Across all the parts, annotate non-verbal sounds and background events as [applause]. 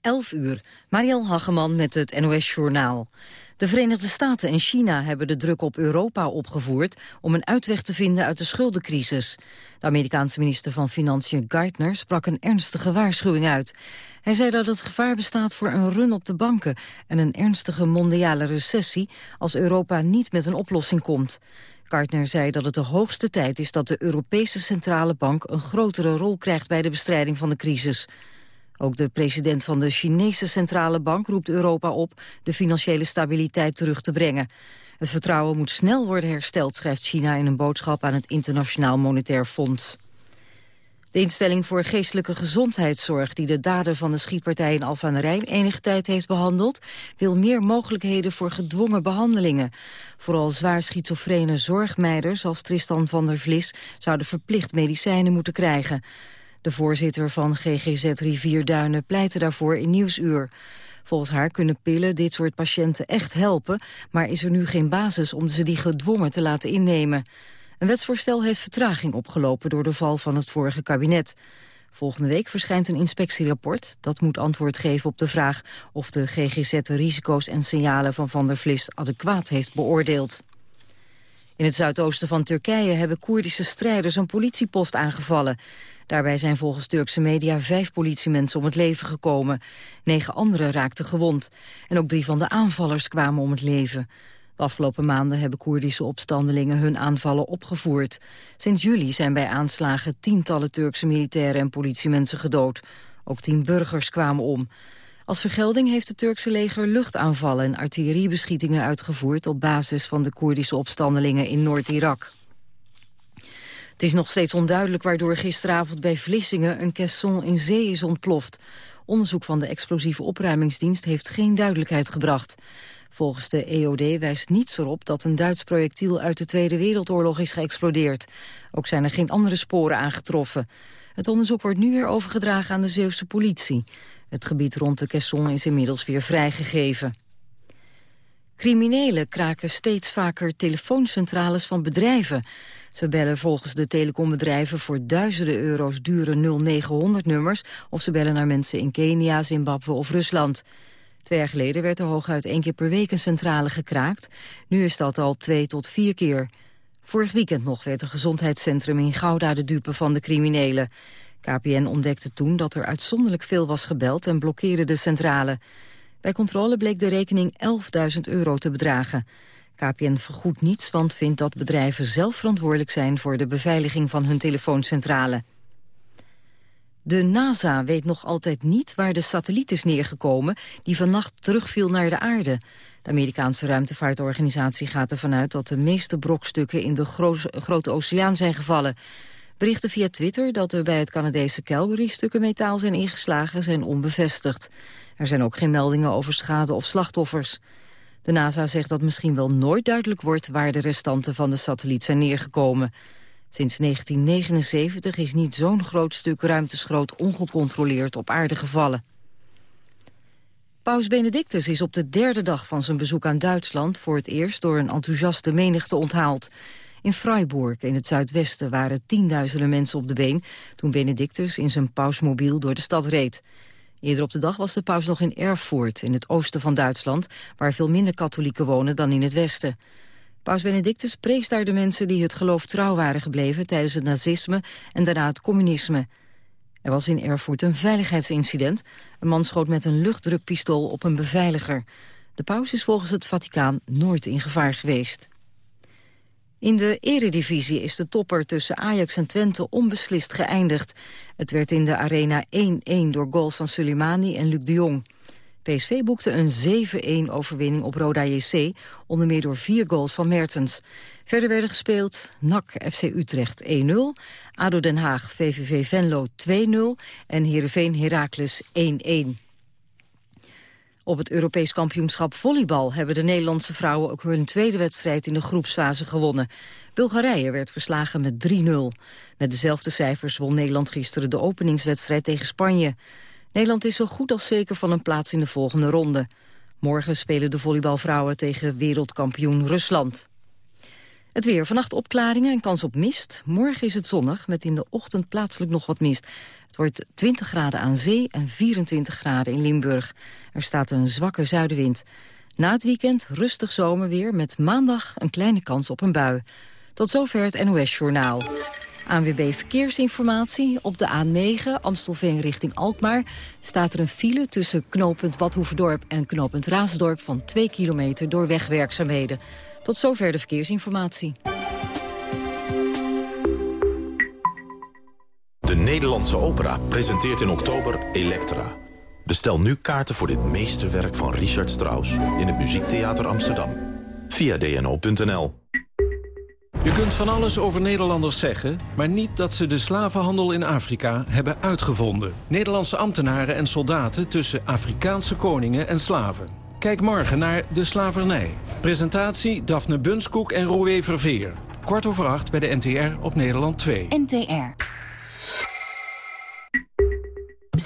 11 uur. Mariel Hageman met het NOS Journaal. De Verenigde Staten en China hebben de druk op Europa opgevoerd... om een uitweg te vinden uit de schuldencrisis. De Amerikaanse minister van Financiën Geithner sprak een ernstige waarschuwing uit. Hij zei dat het gevaar bestaat voor een run op de banken... en een ernstige mondiale recessie als Europa niet met een oplossing komt. Gartner zei dat het de hoogste tijd is dat de Europese Centrale Bank een grotere rol krijgt bij de bestrijding van de crisis. Ook de president van de Chinese Centrale Bank roept Europa op de financiële stabiliteit terug te brengen. Het vertrouwen moet snel worden hersteld, schrijft China in een boodschap aan het Internationaal Monetair Fonds. De instelling voor geestelijke gezondheidszorg die de daden van de schietpartij in Alphen aan de Rijn enige tijd heeft behandeld, wil meer mogelijkheden voor gedwongen behandelingen. Vooral zwaar schizofrene zorgmeiders als Tristan van der Vlis zouden verplicht medicijnen moeten krijgen. De voorzitter van GGZ Rivierduinen pleitte daarvoor in Nieuwsuur. Volgens haar kunnen pillen dit soort patiënten echt helpen... maar is er nu geen basis om ze die gedwongen te laten innemen. Een wetsvoorstel heeft vertraging opgelopen door de val van het vorige kabinet. Volgende week verschijnt een inspectierapport. Dat moet antwoord geven op de vraag of de GGZ de risico's en signalen van Van der Vlis adequaat heeft beoordeeld. In het zuidoosten van Turkije hebben Koerdische strijders een politiepost aangevallen. Daarbij zijn volgens Turkse media vijf politiemensen om het leven gekomen. Negen anderen raakten gewond. En ook drie van de aanvallers kwamen om het leven. De afgelopen maanden hebben Koerdische opstandelingen hun aanvallen opgevoerd. Sinds juli zijn bij aanslagen tientallen Turkse militairen en politiemensen gedood. Ook tien burgers kwamen om. Als vergelding heeft het Turkse leger luchtaanvallen en artilleriebeschietingen uitgevoerd op basis van de Koerdische opstandelingen in Noord-Irak. Het is nog steeds onduidelijk waardoor gisteravond bij Vlissingen een caisson in zee is ontploft. Onderzoek van de explosieve opruimingsdienst heeft geen duidelijkheid gebracht. Volgens de EOD wijst niets erop dat een Duits projectiel uit de Tweede Wereldoorlog is geëxplodeerd. Ook zijn er geen andere sporen aangetroffen. Het onderzoek wordt nu weer overgedragen aan de Zeeuwse politie. Het gebied rond de caisson is inmiddels weer vrijgegeven. Criminelen kraken steeds vaker telefooncentrales van bedrijven. Ze bellen volgens de telecombedrijven voor duizenden euro's dure 0900-nummers... of ze bellen naar mensen in Kenia, Zimbabwe of Rusland. Twee jaar geleden werd er hooguit één keer per week een centrale gekraakt. Nu is dat al twee tot vier keer. Vorig weekend nog werd een gezondheidscentrum in Gouda de dupe van de criminelen. KPN ontdekte toen dat er uitzonderlijk veel was gebeld en blokkeerde de centrale. Bij controle bleek de rekening 11.000 euro te bedragen. KPN vergoedt niets, want vindt dat bedrijven zelf verantwoordelijk zijn... voor de beveiliging van hun telefooncentrale. De NASA weet nog altijd niet waar de satelliet is neergekomen... die vannacht terugviel naar de aarde. De Amerikaanse ruimtevaartorganisatie gaat ervan uit... dat de meeste brokstukken in de grote oceaan zijn gevallen. Berichten via Twitter dat er bij het Canadese Calgary... stukken metaal zijn ingeslagen, zijn onbevestigd. Er zijn ook geen meldingen over schade of slachtoffers. De NASA zegt dat misschien wel nooit duidelijk wordt... waar de restanten van de satelliet zijn neergekomen. Sinds 1979 is niet zo'n groot stuk ruimteschroot ongecontroleerd op aarde gevallen. Paus Benedictus is op de derde dag van zijn bezoek aan Duitsland... voor het eerst door een enthousiaste menigte onthaald. In Freiburg, in het zuidwesten, waren tienduizenden mensen op de been... toen Benedictus in zijn pausmobiel door de stad reed. Eerder op de dag was de paus nog in Erfurt, in het oosten van Duitsland... waar veel minder katholieken wonen dan in het westen. Paus Benedictus prees daar de mensen die het geloof trouw waren gebleven... tijdens het nazisme en daarna het communisme. Er was in Erfurt een veiligheidsincident. Een man schoot met een luchtdrukpistool op een beveiliger. De paus is volgens het Vaticaan nooit in gevaar geweest. In de eredivisie is de topper tussen Ajax en Twente onbeslist geëindigd. Het werd in de arena 1-1 door goals van Suleimani en Luc de Jong. PSV boekte een 7-1 overwinning op Roda JC, onder meer door vier goals van Mertens. Verder werden gespeeld NAC FC Utrecht 1-0, ADO Den Haag VVV Venlo 2-0 en Heerenveen Heracles 1-1. Op het Europees kampioenschap volleybal hebben de Nederlandse vrouwen ook hun tweede wedstrijd in de groepsfase gewonnen. Bulgarije werd verslagen met 3-0. Met dezelfde cijfers won Nederland gisteren de openingswedstrijd tegen Spanje. Nederland is zo goed als zeker van een plaats in de volgende ronde. Morgen spelen de volleybalvrouwen tegen wereldkampioen Rusland. Het weer. Vannacht opklaringen en kans op mist. Morgen is het zonnig, met in de ochtend plaatselijk nog wat mist. Het wordt 20 graden aan zee en 24 graden in Limburg. Er staat een zwakke zuidenwind. Na het weekend rustig zomerweer met maandag een kleine kans op een bui. Tot zover het NOS-journaal. ANWB Verkeersinformatie. Op de A9 Amstelveen richting Alkmaar staat er een file tussen knooppunt Badhoevedorp en knooppunt Raasdorp van 2 kilometer door wegwerkzaamheden. Tot zover de verkeersinformatie. De Nederlandse Opera presenteert in oktober Elektra. Bestel nu kaarten voor dit meesterwerk van Richard Strauss... in het Muziektheater Amsterdam. Via dno.nl. Je kunt van alles over Nederlanders zeggen... maar niet dat ze de slavenhandel in Afrika hebben uitgevonden. Nederlandse ambtenaren en soldaten tussen Afrikaanse koningen en slaven. Kijk morgen naar De Slavernij. Presentatie Daphne Bunskoek en Roué Verveer. Kwart over acht bij de NTR op Nederland 2. NTR.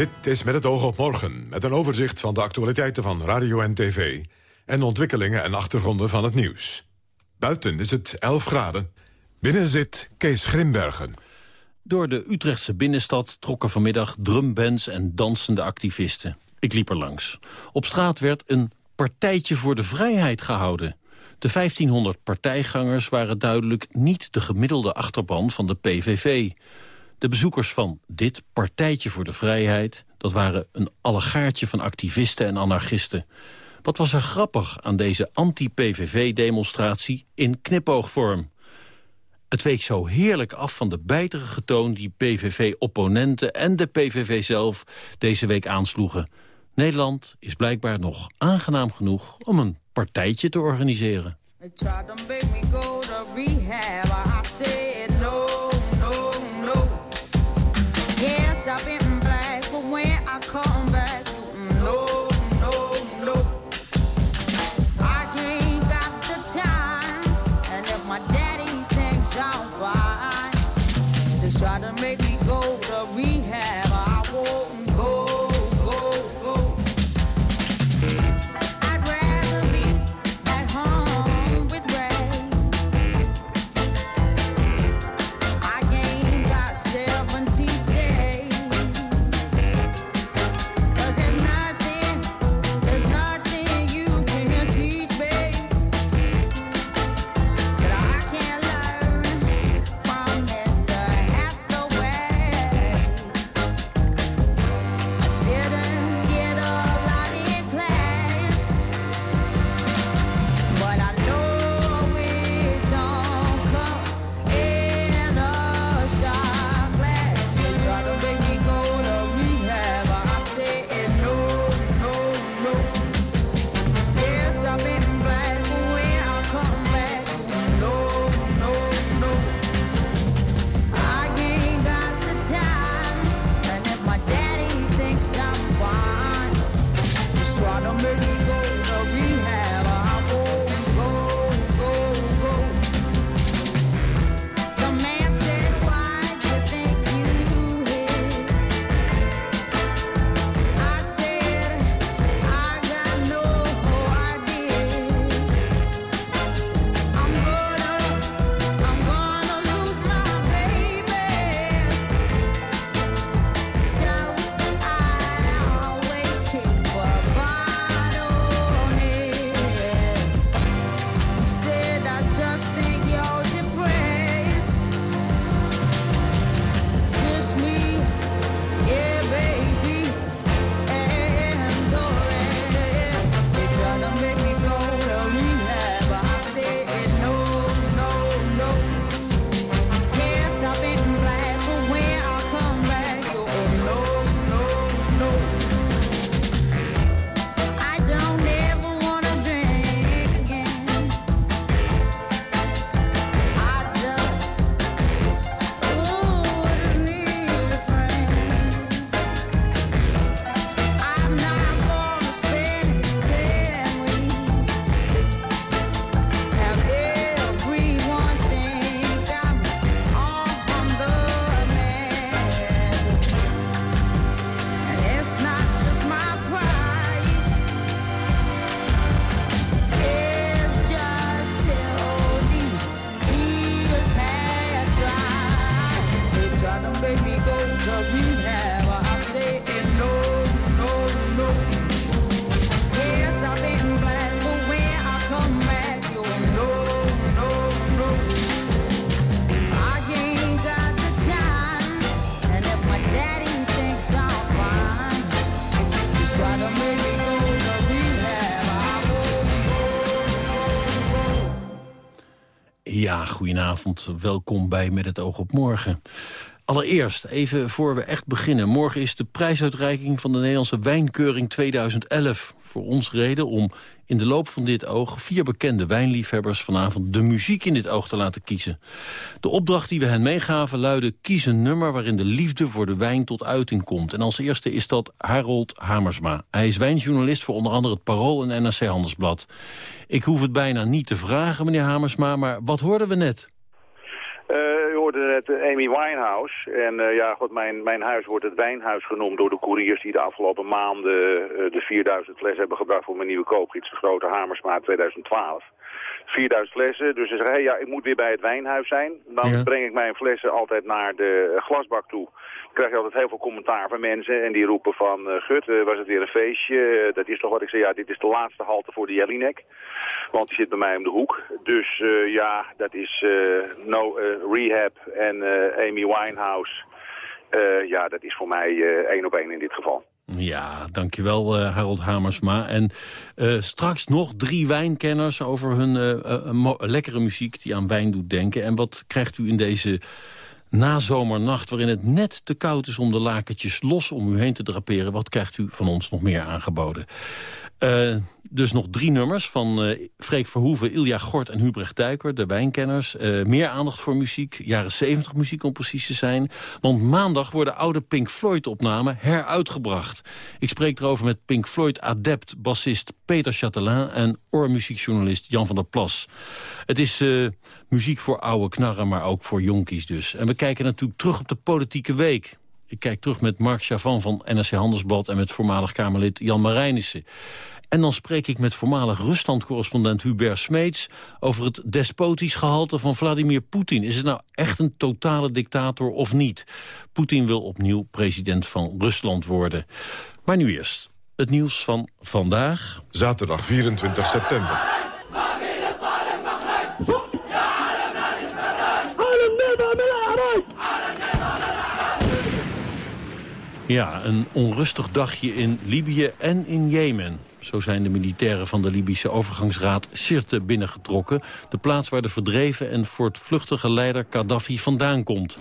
Dit is met het oog op morgen, met een overzicht van de actualiteiten van radio en tv... en ontwikkelingen en achtergronden van het nieuws. Buiten is het 11 graden. Binnen zit Kees Grimbergen. Door de Utrechtse binnenstad trokken vanmiddag drumbands en dansende activisten. Ik liep er langs. Op straat werd een partijtje voor de vrijheid gehouden. De 1500 partijgangers waren duidelijk niet de gemiddelde achterban van de PVV. De bezoekers van dit Partijtje voor de Vrijheid... dat waren een allegaartje van activisten en anarchisten. Wat was er grappig aan deze anti-PVV-demonstratie in knipoogvorm? Het week zo heerlijk af van de bijterige toon... die PVV-opponenten en de PVV zelf deze week aansloegen. Nederland is blijkbaar nog aangenaam genoeg om een partijtje te organiseren. Saben goedenavond. Welkom bij Met het oog op morgen. Allereerst, even voor we echt beginnen. Morgen is de prijsuitreiking van de Nederlandse Wijnkeuring 2011. Voor ons reden om in de loop van dit oog vier bekende wijnliefhebbers vanavond de muziek in dit oog te laten kiezen. De opdracht die we hen meegaven luidde kies een nummer waarin de liefde voor de wijn tot uiting komt. En als eerste is dat Harold Hamersma. Hij is wijnjournalist voor onder andere het Parool en NRC Handelsblad. Ik hoef het bijna niet te vragen, meneer Hamersma, maar wat hoorden we net? Uh, u hoorde net Amy Winehouse. En uh, ja, goed, mijn, mijn huis wordt het wijnhuis genoemd door de couriers die de afgelopen maanden uh, de 4000 fles hebben gebracht voor mijn nieuwe koopgids, de grote Hamersma 2012. 4000 flessen, dus ze zeggen, hey, ja, ik moet weer bij het wijnhuis zijn. Dan ja. breng ik mijn flessen altijd naar de glasbak toe krijg je altijd heel veel commentaar van mensen. En die roepen van, uh, gut, uh, was het weer een feestje? Uh, dat is toch wat ik zei, ja, dit is de laatste halte voor de Jellinek. Want die zit bij mij om de hoek. Dus ja, dat is no, Rehab en Amy Winehouse. ja, dat is voor mij één op één in dit geval. Ja, dankjewel uh, Harold Hamersma. En uh, straks nog drie wijnkenners over hun uh, lekkere muziek die aan wijn doet denken. En wat krijgt u in deze nazomernacht waarin het net te koud is om de lakentjes los om u heen te draperen. Wat krijgt u van ons nog meer aangeboden? Uh, dus nog drie nummers van uh, Freek Verhoeven, Ilja Gort en Hubrecht Duiker, de wijnkenners. Uh, meer aandacht voor muziek, jaren 70 muziek om precies te zijn. Want maandag worden oude Pink Floyd-opnamen heruitgebracht. Ik spreek erover met Pink Floyd-adept, bassist Peter Chatelain... en oormuziekjournalist Jan van der Plas. Het is muziek voor oude knarren, maar ook voor jonkies dus. En we kijken natuurlijk terug op de politieke week. Ik kijk terug met Mark Chavan van NRC Handelsblad... en met voormalig Kamerlid Jan Marijnissen. En dan spreek ik met voormalig Rusland-correspondent Hubert Smeets... over het despotisch gehalte van Vladimir Poetin. Is het nou echt een totale dictator of niet? Poetin wil opnieuw president van Rusland worden. Maar nu eerst het nieuws van vandaag. Zaterdag 24 september. Ja, een onrustig dagje in Libië en in Jemen. Zo zijn de militairen van de Libische overgangsraad Sirte binnengetrokken. De plaats waar de verdreven en voortvluchtige leider Gaddafi vandaan komt.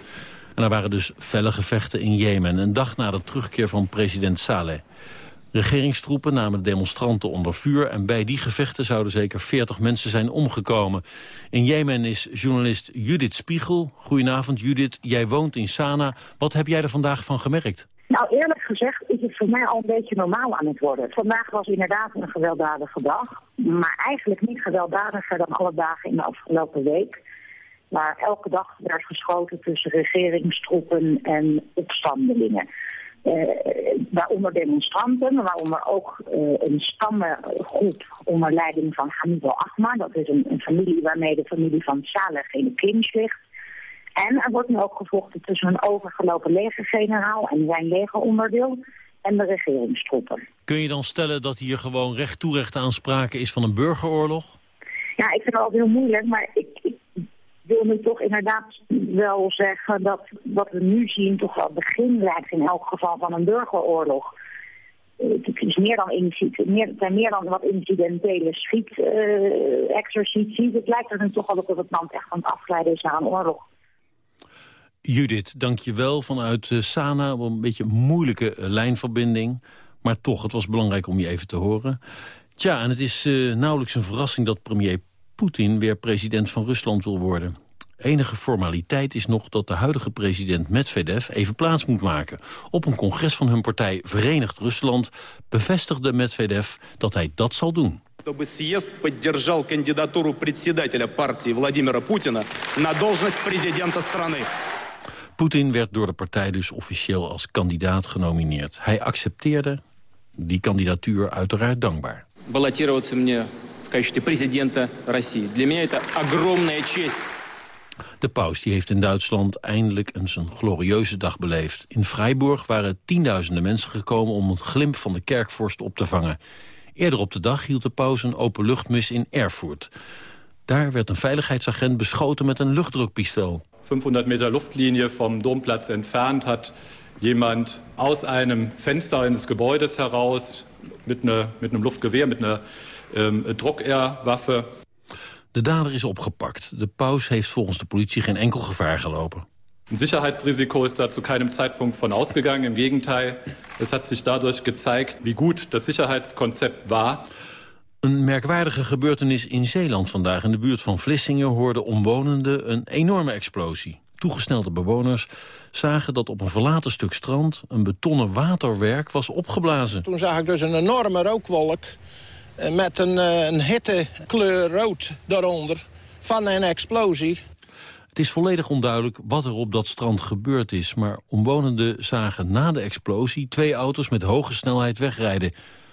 En er waren dus felle gevechten in Jemen. Een dag na de terugkeer van president Saleh. Regeringstroepen namen de demonstranten onder vuur... en bij die gevechten zouden zeker 40 mensen zijn omgekomen. In Jemen is journalist Judith Spiegel. Goedenavond Judith, jij woont in Sanaa. Wat heb jij er vandaag van gemerkt? Nou, eerlijk gezegd is het voor mij al een beetje normaal aan het worden. Vandaag was inderdaad een gewelddadige dag. Maar eigenlijk niet gewelddadiger dan alle dagen in de afgelopen week. Waar elke dag werd geschoten tussen regeringstroepen en opstandelingen. Uh, waaronder demonstranten, waaronder ook uh, een stammengroep onder leiding van Hamido Ahmar. Dat is een, familie waarmee de familie van Saleh in de ligt. En er wordt nu ook gevochten tussen een overgelopen legergeneraal en zijn legeronderdeel en de regeringstroepen. Kun je dan stellen dat hier gewoon recht toe recht aan sprake is van een burgeroorlog? Ja, ik vind het altijd heel moeilijk, maar ik, ik wil nu toch inderdaad wel zeggen dat wat we nu zien toch wel begin lijkt in elk geval van een burgeroorlog. Het is meer dan meer, het zijn meer dan wat incidentele schiet-exercities. Uh, het lijkt er nu toch wel op dat het land echt aan het afgeleiden is naar een oorlog. Judith, dank je wel vanuit uh, Sana. Een beetje een moeilijke uh, lijnverbinding. Maar toch, het was belangrijk om je even te horen. Tja, en het is uh, nauwelijks een verrassing dat premier Poetin weer president van Rusland wil worden. Enige formaliteit is nog dat de huidige president Medvedev even plaats moet maken. Op een congres van hun partij Verenigd Rusland bevestigde Medvedev dat hij dat zal doen. чтобы съезд поддержал кандидатуру председателя партии Владимира Путина на должность президента страны. Poetin werd door de partij dus officieel als kandidaat genomineerd. Hij accepteerde die kandidatuur uiteraard dankbaar. Баллотироваться мне в качестве президента России. Для меня это огромная честь. De paus die heeft in Duitsland eindelijk eens een glorieuze dag beleefd. In Freiburg waren tienduizenden mensen gekomen om het glimp van de kerkvorst op te vangen. Eerder op de dag hield de paus een openluchtmis in Erfurt. Daar werd een veiligheidsagent beschoten met een luchtdrukpistool. 500 Meter Luftlinie vom Domplatz entfernt hat jemand aus einem Fenster eines Gebäudes heraus mit, eine, mit einem Luftgewehr, mit einer ähm, Druckehrwaffe. De dader is opgepakt. De paus heeft volgens de politie geen enkel gevaar gelopen. Ein Sicherheitsrisiko ist da zu keinem Zeitpunkt von ausgegangen. Im Gegenteil, es hat sich dadurch gezeigt, wie gut das Sicherheitskonzept war. Een merkwaardige gebeurtenis in Zeeland vandaag. In de buurt van Vlissingen hoorden omwonenden een enorme explosie. Toegesnelde bewoners zagen dat op een verlaten stuk strand... een betonnen waterwerk was opgeblazen. Toen zag ik dus een enorme rookwolk eh, met een, eh, een hitte kleur rood daaronder van een explosie. Het is volledig onduidelijk wat er op dat strand gebeurd is... maar omwonenden zagen na de explosie twee auto's met hoge snelheid wegrijden.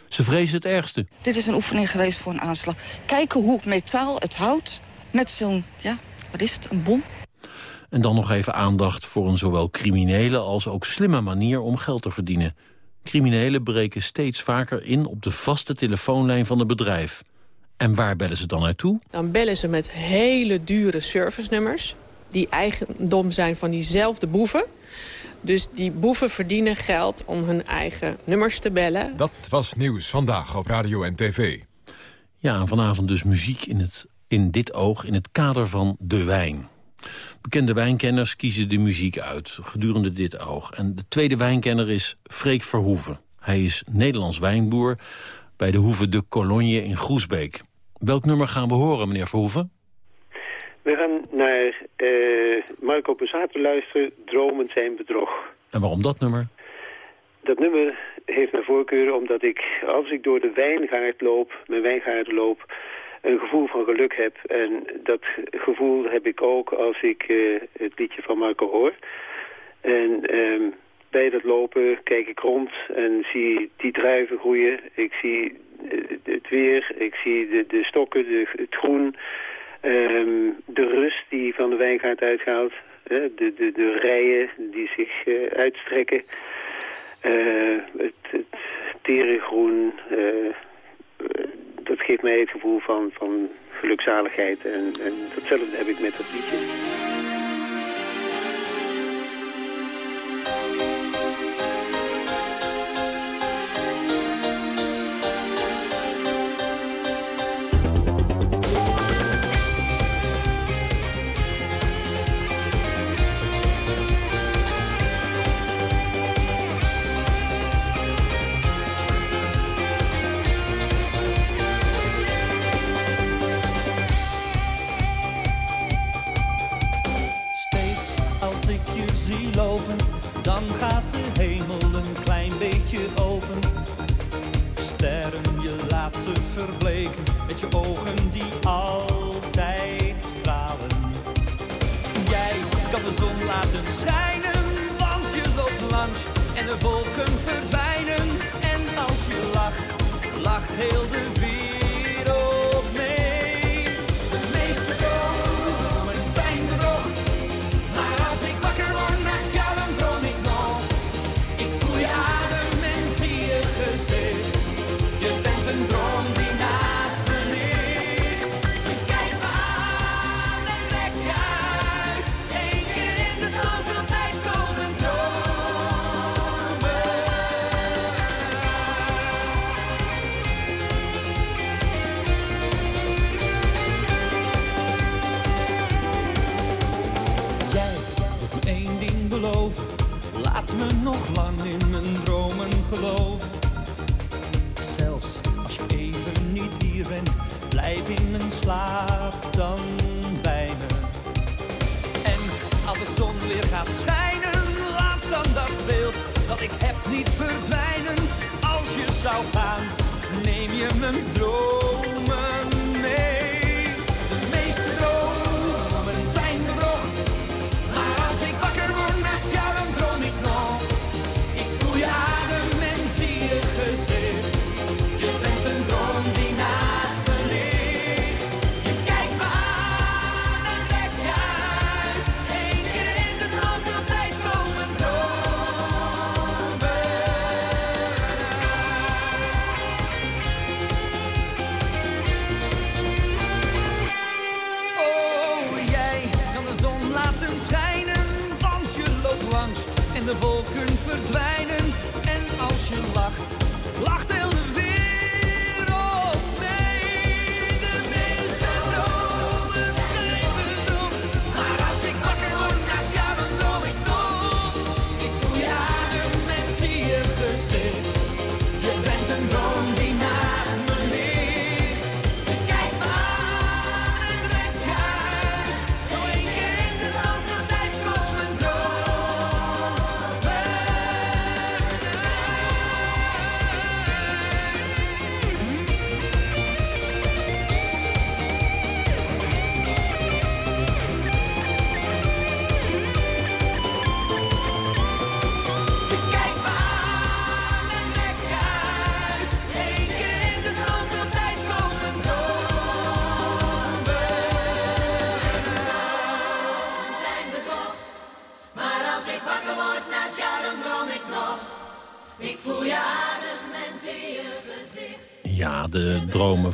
Ze vrezen het ergste. Dit is een oefening geweest voor een aanslag. Kijken hoe metaal het houdt met zo'n, ja, wat is het, een bom? En dan nog even aandacht voor een zowel criminele als ook slimme manier om geld te verdienen. Criminelen breken steeds vaker in op de vaste telefoonlijn van het bedrijf. En waar bellen ze dan naartoe? Dan bellen ze met hele dure servicenummers... die eigendom zijn van diezelfde boeven. Dus die boeven verdienen geld om hun eigen nummers te bellen. Dat was Nieuws Vandaag op Radio en TV. Ja, en vanavond dus muziek in, het, in dit oog in het kader van de wijn. Bekende wijnkenners kiezen de muziek uit gedurende dit oog. En de tweede wijnkenner is Freek Verhoeven. Hij is Nederlands wijnboer bij de Hoeve de Cologne in Groesbeek. Welk nummer gaan we horen, meneer Verhoeven? We gaan naar uh, Marco Pesato luisteren, Dromen zijn bedrog. En waarom dat nummer? Dat nummer heeft mijn voorkeur omdat ik, als ik door de wijngaard loop, mijn wijngaard loop, een gevoel van geluk heb. En dat gevoel heb ik ook als ik uh, het liedje van Marco hoor. En um, bij dat lopen kijk ik rond en zie die druiven groeien. Ik zie uh, het weer, ik zie de, de stokken, de, het groen... Um, de rust die van de wijngaard uitgaat. De, de, de rijen die zich uh, uitstrekken. Uh, het, het terengroen. dat geeft mij het gevoel van, van gelukzaligheid. En, en datzelfde heb ik met dat liedje. Neem je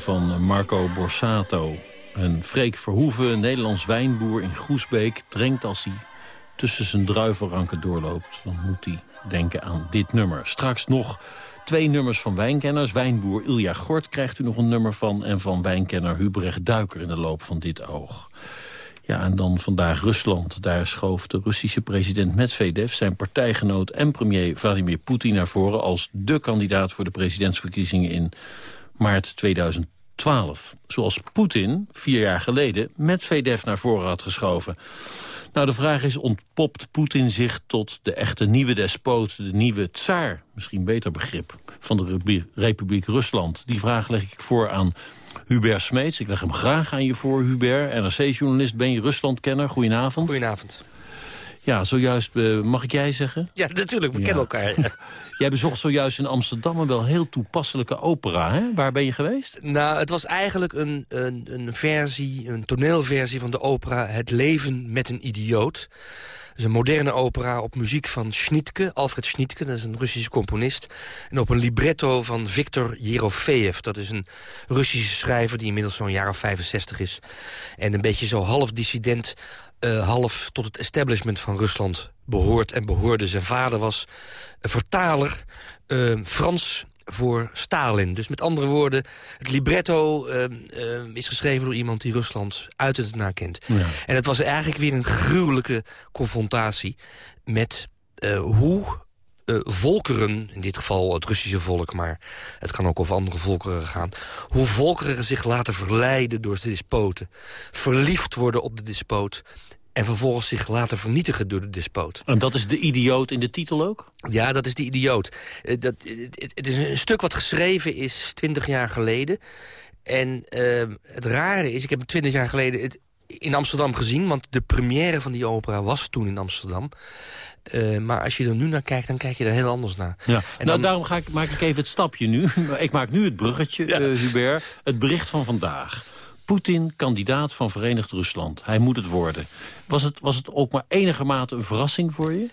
van Marco Borsato. Een Freek Verhoeven, Nederlands wijnboer in Groesbeek... drinkt als hij tussen zijn druivenranken doorloopt. Dan moet hij denken aan dit nummer. Straks nog twee nummers van wijnkenners. Wijnboer Ilja Gort krijgt u nog een nummer van... en van wijnkenner Hubrecht Duiker in de loop van dit oog. Ja, en dan vandaag Rusland. Daar schoof de Russische president Medvedev... zijn partijgenoot en premier Vladimir Poetin naar voren... als de kandidaat voor de presidentsverkiezingen in maart 2012. Zoals Poetin vier jaar geleden Medvedev naar voren had geschoven. Nou, de vraag is, ontpopt Poetin zich tot de echte nieuwe despoot... de nieuwe tsaar, misschien beter begrip, van de Republiek Rusland? Die vraag leg ik voor aan Hubert Smeets. Ik leg hem graag aan je voor, Hubert. NRC-journalist, ben je Ruslandkenner. Goedenavond. Goedenavond. Ja, zojuist, uh, mag ik jij zeggen? Ja, natuurlijk, we kennen elkaar. [laughs] jij bezocht zojuist in Amsterdam een wel heel toepasselijke opera, hè? Waar ben je geweest? Nou, het was eigenlijk een, een, een versie, een toneelversie van de opera... Het leven met een idioot is een moderne opera op muziek van Schnitke, Alfred Schnitke, dat is een Russische componist. En op een libretto van Viktor Yerofeev, dat is een Russische schrijver die inmiddels zo'n jaar of 65 is. En een beetje zo half dissident, uh, half tot het establishment van Rusland behoort en behoorde. Zijn vader was een vertaler, uh, Frans voor Stalin. Dus met andere woorden, het libretto uh, uh, is geschreven door iemand die Rusland uit het na kent. Ja. En het was eigenlijk weer een gruwelijke confrontatie met uh, hoe volkeren, in dit geval het Russische volk... maar het kan ook over andere volkeren gaan... hoe volkeren zich laten verleiden door de despoten. Verliefd worden op de despoot en vervolgens zich laten vernietigen door de despoot. En dat is de idioot in de titel ook? Ja, dat is de idioot. Eh, dat, het, het is een stuk wat geschreven is twintig jaar geleden. En uh, het rare is, ik heb twintig jaar geleden het in Amsterdam gezien... want de première van die opera was toen in Amsterdam. Uh, maar als je er nu naar kijkt, dan kijk je er heel anders naar. Ja. En nou, dan... daarom ga ik, maak ik even het stapje nu. [laughs] ik maak nu het bruggetje, ja. uh, Hubert. Het bericht van vandaag. Poetin kandidaat van Verenigd Rusland. Hij moet het worden. Was het, was het ook maar enige mate een verrassing voor je?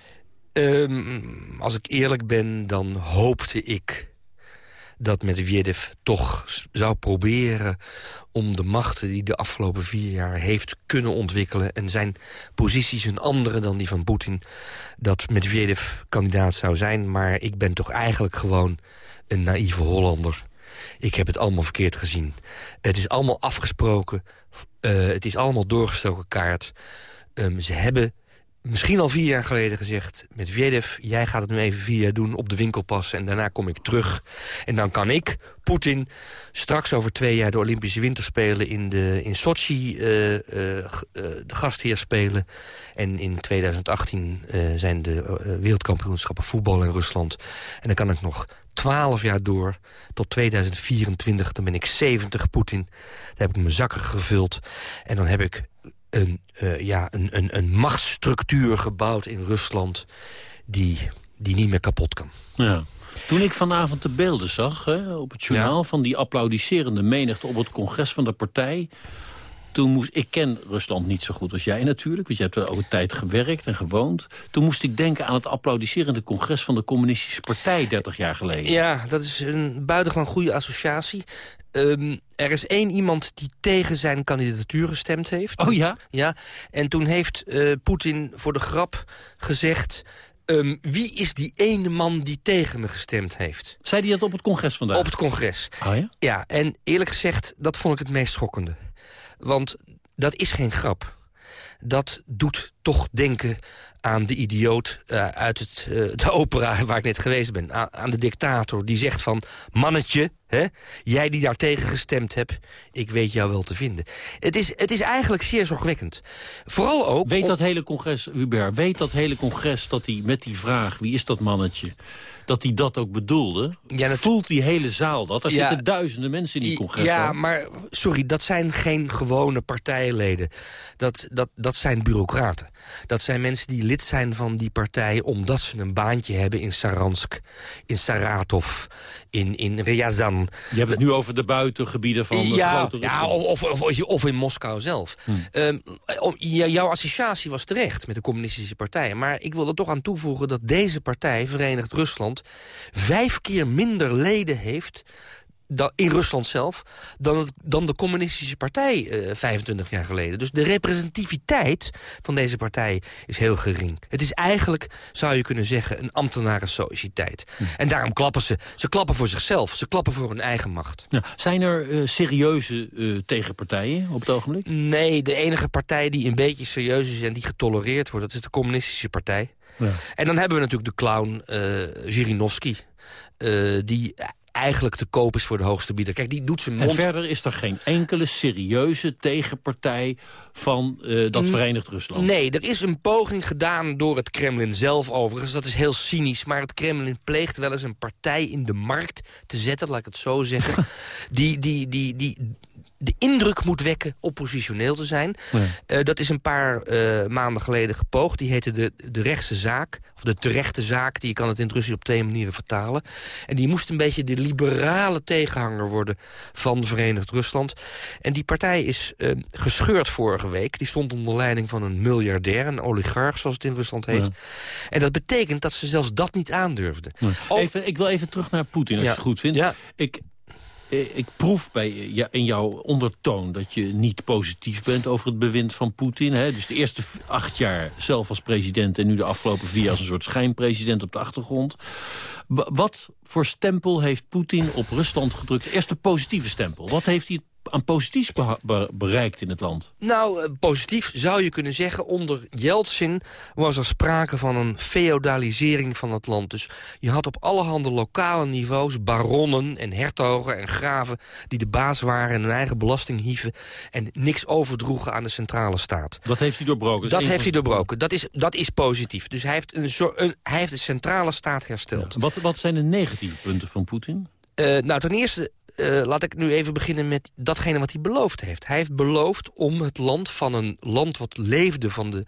Um, als ik eerlijk ben, dan hoopte ik dat Medvedev toch zou proberen om de machten die de afgelopen vier jaar heeft kunnen ontwikkelen... en zijn posities een andere dan die van Poetin... dat Medvedev kandidaat zou zijn. Maar ik ben toch eigenlijk gewoon een naïeve Hollander ik heb het allemaal verkeerd gezien. Het is allemaal afgesproken. Uh, het is allemaal doorgestoken kaart. Um, ze hebben misschien al vier jaar geleden gezegd... met Vedev, jij gaat het nu even vier jaar doen op de winkel passen... en daarna kom ik terug. En dan kan ik, Poetin, straks over twee jaar... de Olympische Winterspelen in, de, in Sochi uh, uh, de gastheer spelen. En in 2018 zijn de wereldkampioenschappen voetbal in Rusland. En dan kan ik nog 12 jaar door, tot 2024. Dan ben ik 70 Poetin. Dan heb ik mijn zakken gevuld. En dan heb ik een, uh, ja, een, een, een machtsstructuur gebouwd in Rusland... die, die niet meer kapot kan. Ja. Toen ik vanavond de beelden zag hè, op het journaal... Ja. van die applaudisserende menigte op het congres van de partij toen moest, ik ken Rusland niet zo goed als jij natuurlijk, want je hebt er ook een tijd gewerkt en gewoond. Toen moest ik denken aan het applaudisserende congres van de communistische partij 30 jaar geleden. Ja, dat is een buitengewoon goede associatie. Um, er is één iemand die tegen zijn kandidatuur gestemd heeft. Oh ja? Ja, en toen heeft uh, Poetin voor de grap gezegd... Um, wie is die ene man die tegen me gestemd heeft? Zei hij dat op het congres vandaag? Op het congres. Oh ja? Ja, en eerlijk gezegd, dat vond ik het meest schokkende. Want dat is geen grap. Dat doet toch denken aan de idioot uh, uit het, uh, de opera [laughs] waar ik net geweest ben. A aan de dictator die zegt van... mannetje, hè, jij die daar tegen gestemd hebt... ik weet jou wel te vinden. Het is, het is eigenlijk zeer zorgwekkend. Vooral ook... Weet dat hele congres, Hubert, weet dat hele congres... dat hij met die vraag, wie is dat mannetje dat hij dat ook bedoelde. Ja, dat... Voelt die hele zaal dat? Er ja, zitten duizenden mensen in die congres. Ja, maar sorry, dat zijn geen gewone partijleden. Dat, dat, dat zijn bureaucraten. Dat zijn mensen die lid zijn van die partij... omdat ze een baantje hebben in Saransk, in Saratov, in, in Ryazan. Je hebt het nu over de buitengebieden van ja, grote Ja, of, of, of, in Moskou zelf. Hmm. Um, jouw associatie was terecht met de communistische partijen. Maar ik wil er toch aan toevoegen dat deze partij, Verenigd Rusland... vijf keer minder leden heeft dan, in Rusland zelf dan, het, dan de communistische partij uh, 25 jaar geleden. Dus de representativiteit van deze partij is heel gering. Het is eigenlijk, zou je kunnen zeggen, een ambtenarensociëteit. Hm. En daarom klappen ze. Ze klappen voor zichzelf. Ze klappen voor hun eigen macht. Ja. Zijn er uh, serieuze uh, tegenpartijen op het ogenblik? Nee, de enige partij die een beetje serieus is en die getolereerd wordt... dat is de communistische partij. Ja. En dan hebben we natuurlijk de clown uh. Uh, die eigenlijk te koop is voor de hoogste bieder. Kijk, die doet zijn mond... En verder is er geen enkele serieuze tegenpartij van uh, dat Verenigd Rusland? Nee, er is een poging gedaan door het Kremlin zelf overigens. Dat is heel cynisch, maar het Kremlin pleegt wel eens een partij in de markt te zetten, laat ik het zo zeggen. [laughs] die, die, die, die de indruk moet wekken oppositioneel te zijn. Ja. Uh, dat is een paar uh, maanden geleden gepoogd. Die heette de, de rechtse zaak, of de terechte zaak. Die je kan het in het Russisch op twee manieren vertalen. En die moest een beetje de liberale tegenhanger worden van Verenigd Rusland. En die partij is uh, gescheurd vorige week. Die stond onder leiding van een miljardair, een oligarch zoals het in Rusland heet. Ja. En dat betekent dat ze zelfs dat niet aandurfden. Even, ik wil even terug naar Poetin, als je het goed vindt. Ik, Eh, ik proef bij, ja, in jouw ondertoon dat je niet positief bent over het bewind van Poetin. Dus de eerste acht jaar zelf als president en nu de afgelopen vier als een soort schijnpresident op de achtergrond. Wat voor stempel heeft Poetin op Rusland gedrukt? De eerste positieve stempel. Wat heeft hij aan positiefs bereikt in het land? Nou, eh, positief zou je kunnen zeggen. Onder Yeltsin was er sprake van een feodalisering van het land. Dus je had op allerhande lokale niveaus baronnen en hertogen en graven... die de baas waren en hun eigen belasting hieven... en niks overdroegen aan de centrale staat. Dat heeft hij doorbroken? Dat, heeft hij doorbroken. Dat is, dat is positief. Dus hij heeft, een, een hij heeft de centrale staat hersteld. Ja. Wat, wat zijn de negatieve punten van Poetin? Uh, nou, ten eerste uh, laat ik nu even beginnen met datgene wat hij beloofd heeft. Hij heeft beloofd om het land van een land wat leefde van de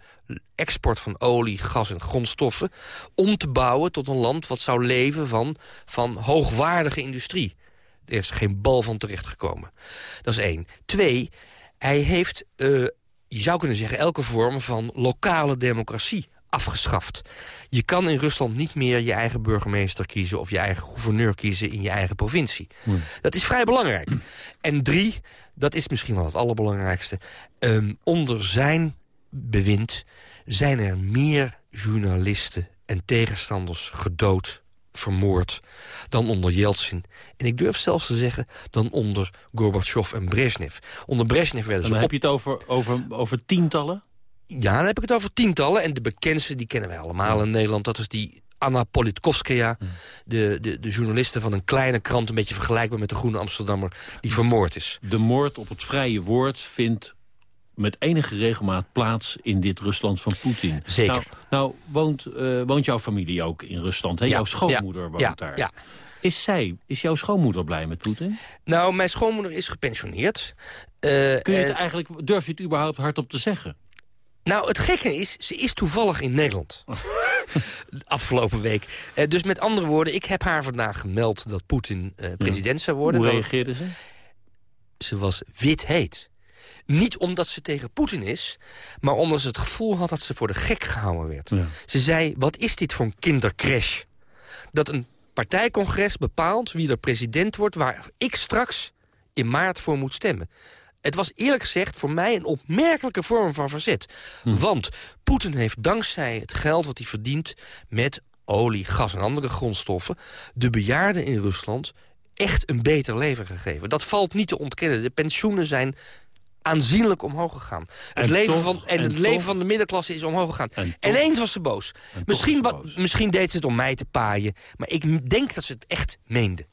export van olie, gas en grondstoffen... om te bouwen tot een land wat zou leven van, van hoogwaardige industrie. Er is geen bal van terechtgekomen. Dat is één. Twee, hij heeft, uh, je zou kunnen zeggen, elke vorm van lokale democratie afgeschaft. Je kan in Rusland niet meer je eigen burgemeester kiezen... of je eigen gouverneur kiezen in je eigen provincie. Dat is vrij belangrijk. En drie, dat is misschien wel het allerbelangrijkste... Um, onder zijn bewind zijn er meer journalisten en tegenstanders gedood, vermoord... dan onder Yeltsin. En ik durf zelfs te zeggen dan onder Gorbachev en Brezhnev. Onder Brezhnev werden ze... Dan op... heb je het over, over, over tientallen? Ja, dan heb ik het over tientallen. En de bekendste, die kennen wij allemaal in Nederland. Dat is die Anna Politkovskaya, de, de, de journaliste van een kleine krant... een beetje vergelijkbaar met de Groene Amsterdammer, die vermoord is. De moord op het vrije woord vindt met enige regelmaat plaats in dit Rusland van Poetin. Zeker. Nou, nou woont, uh, woont jouw familie ook in Rusland, hè? Ja, jouw schoonmoeder woont daar. Ja. Is zij, is jouw schoonmoeder blij met Poetin? Nou, mijn schoonmoeder is gepensioneerd. Uh, Kun je het eigenlijk, durf je het überhaupt hardop te zeggen? Nou, het gekke is, ze is toevallig in Nederland. [laughs] Afgelopen week. Uh, dus met andere woorden, ik heb haar vandaag gemeld dat Poetin uh, president zou worden. Hoe reageerde ze? Ze was wit heet. Niet omdat ze tegen Poetin is, maar omdat ze het gevoel had dat ze voor de gek gehouden werd. Ja. Ze zei, wat is dit voor een kindercrash? Dat een partijcongres bepaalt wie er president wordt... waar ik straks in maart voor moet stemmen. Het was eerlijk gezegd voor mij een opmerkelijke vorm van verzet. Hm. Want Poetin heeft dankzij het geld wat hij verdient... met olie, gas en andere grondstoffen... de bejaarden in Rusland echt een beter leven gegeven. Dat valt niet te ontkennen. De pensioenen zijn aanzienlijk omhoog gegaan. Het, leven, toch, van, en en het toch, leven van de middenklasse is omhoog gegaan. En En, eens was ze boos. Misschien, wat, boos. misschien deed ze het om mij te paaien. Maar ik denk dat ze het echt meende.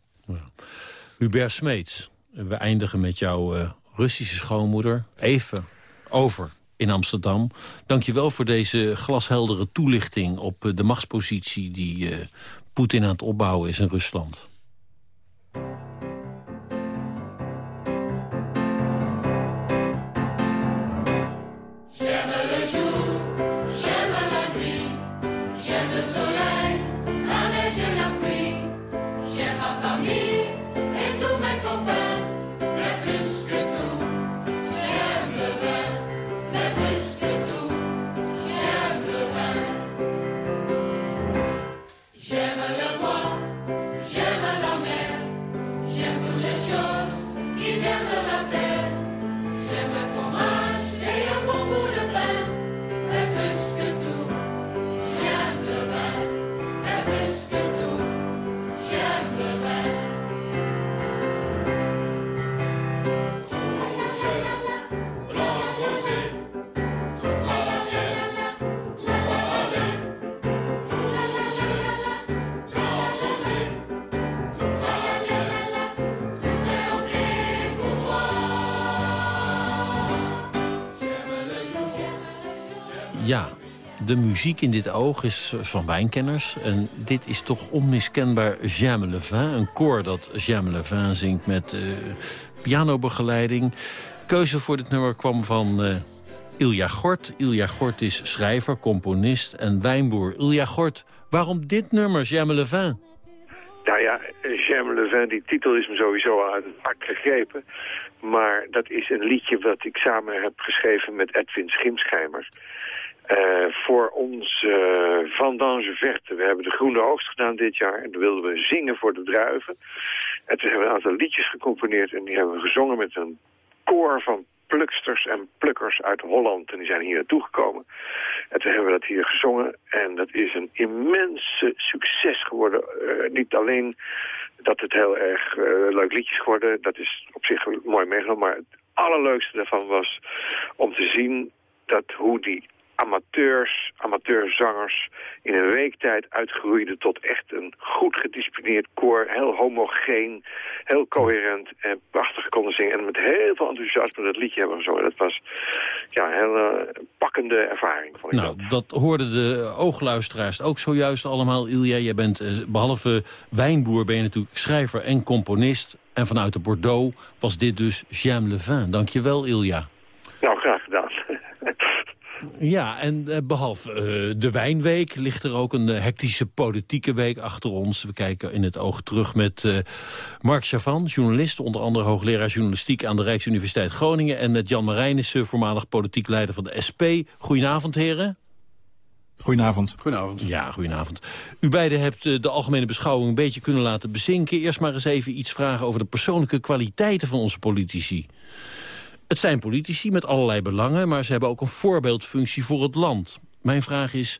Hubert Smeets, we eindigen met jouw eh, Russische schoonmoeder. Even over in Amsterdam. Dank je wel voor deze glasheldere toelichting op eh, de machtspositie die eh, Poetin aan het opbouwen is in Rusland. De muziek in dit oog is van wijnkenners. En dit is toch onmiskenbaar Jaime Le Vin. Een koor dat Jaime Le Vin zingt met uh, pianobegeleiding. Keuze voor dit nummer kwam van uh, Ilja Gort. Ilja Gort is schrijver, componist en wijnboer. Ilja Gort, waarom dit nummer, Jaime Le Vin? Nou ja, Jaime Le Vin, die titel is me sowieso uit het hart gegrepen. Maar dat is een liedje wat ik samen heb geschreven met Edwin Schimschijmer. Uh, voor ons uh, Vendange Verte. We hebben de Groene Oogst gedaan dit jaar en dan wilden we zingen voor de druiven. En toen hebben we een aantal liedjes gecomponeerd en die hebben we gezongen met een koor van pluksters en plukkers uit Holland. En die zijn hier naartoe gekomen. En toen hebben we dat hier gezongen. En dat is een immense succes geworden. Uh, niet alleen dat het heel erg uh, leuk liedjes geworden. Dat is op zich mooi meegenomen. Maar het allerleukste daarvan was om te zien dat hoe die amateurs, amateurzangers in een week tijd uitgroeiden tot echt een goed gedisciplineerd koor. Heel homogeen, heel coherent en prachtig konden zingen. En met heel veel enthousiasme dat liedje hebben gezongen. Dat was ja, een hele pakkende ervaring. Vond ik nou, dat. hoorden de oogluisteraars ook zojuist allemaal. Ilja, jij bent eh, behalve wijnboer ben je natuurlijk schrijver en componist. En vanuit de Bordeaux was dit dus Jaime Le Vin. Dankjewel, Ilja. Nou, graag gedaan. Ja, en uh, behalve uh, de wijnweek ligt er ook een uh, hectische politieke week achter ons. We kijken in het oog terug met Mark Chavan, journalist... onder andere hoogleraar journalistiek aan de Rijksuniversiteit Groningen... en met Jan Marijnissen, voormalig politiek leider van de SP. Goedenavond, heren. Goedenavond. Goedenavond. Ja, goedenavond. U beiden hebt de algemene beschouwing een beetje kunnen laten bezinken. Eerst maar eens even iets vragen over de persoonlijke kwaliteiten van onze politici. Het zijn politici met allerlei belangen, maar ze hebben ook een voorbeeldfunctie voor het land. Mijn vraag is,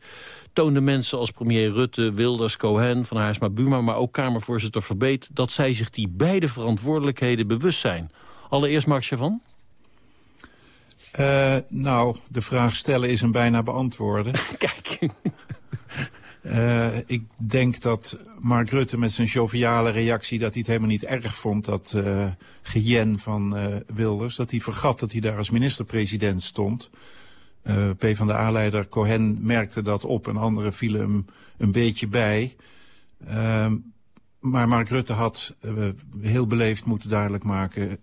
toonden mensen als premier Rutte, Wilders, Cohen, Van Haarsma Buma... maar ook Kamervoorzitter Verbeet, dat zij zich die beide verantwoordelijkheden bewust zijn? Allereerst Mark Chavan. Uh, nou, de vraag stellen is hem bijna beantwoorden. [laughs] Kijk. Uh, ik denk dat Mark Rutte met zijn joviale reactie... dat hij het helemaal niet erg vond, dat uh, gejen van uh, Wilders. Dat hij vergat dat hij daar als minister-president stond. Uh, PvdA-leider Cohen merkte dat op en anderen vielen hem een beetje bij. Uh, maar Mark Rutte had heel beleefd moeten duidelijk maken...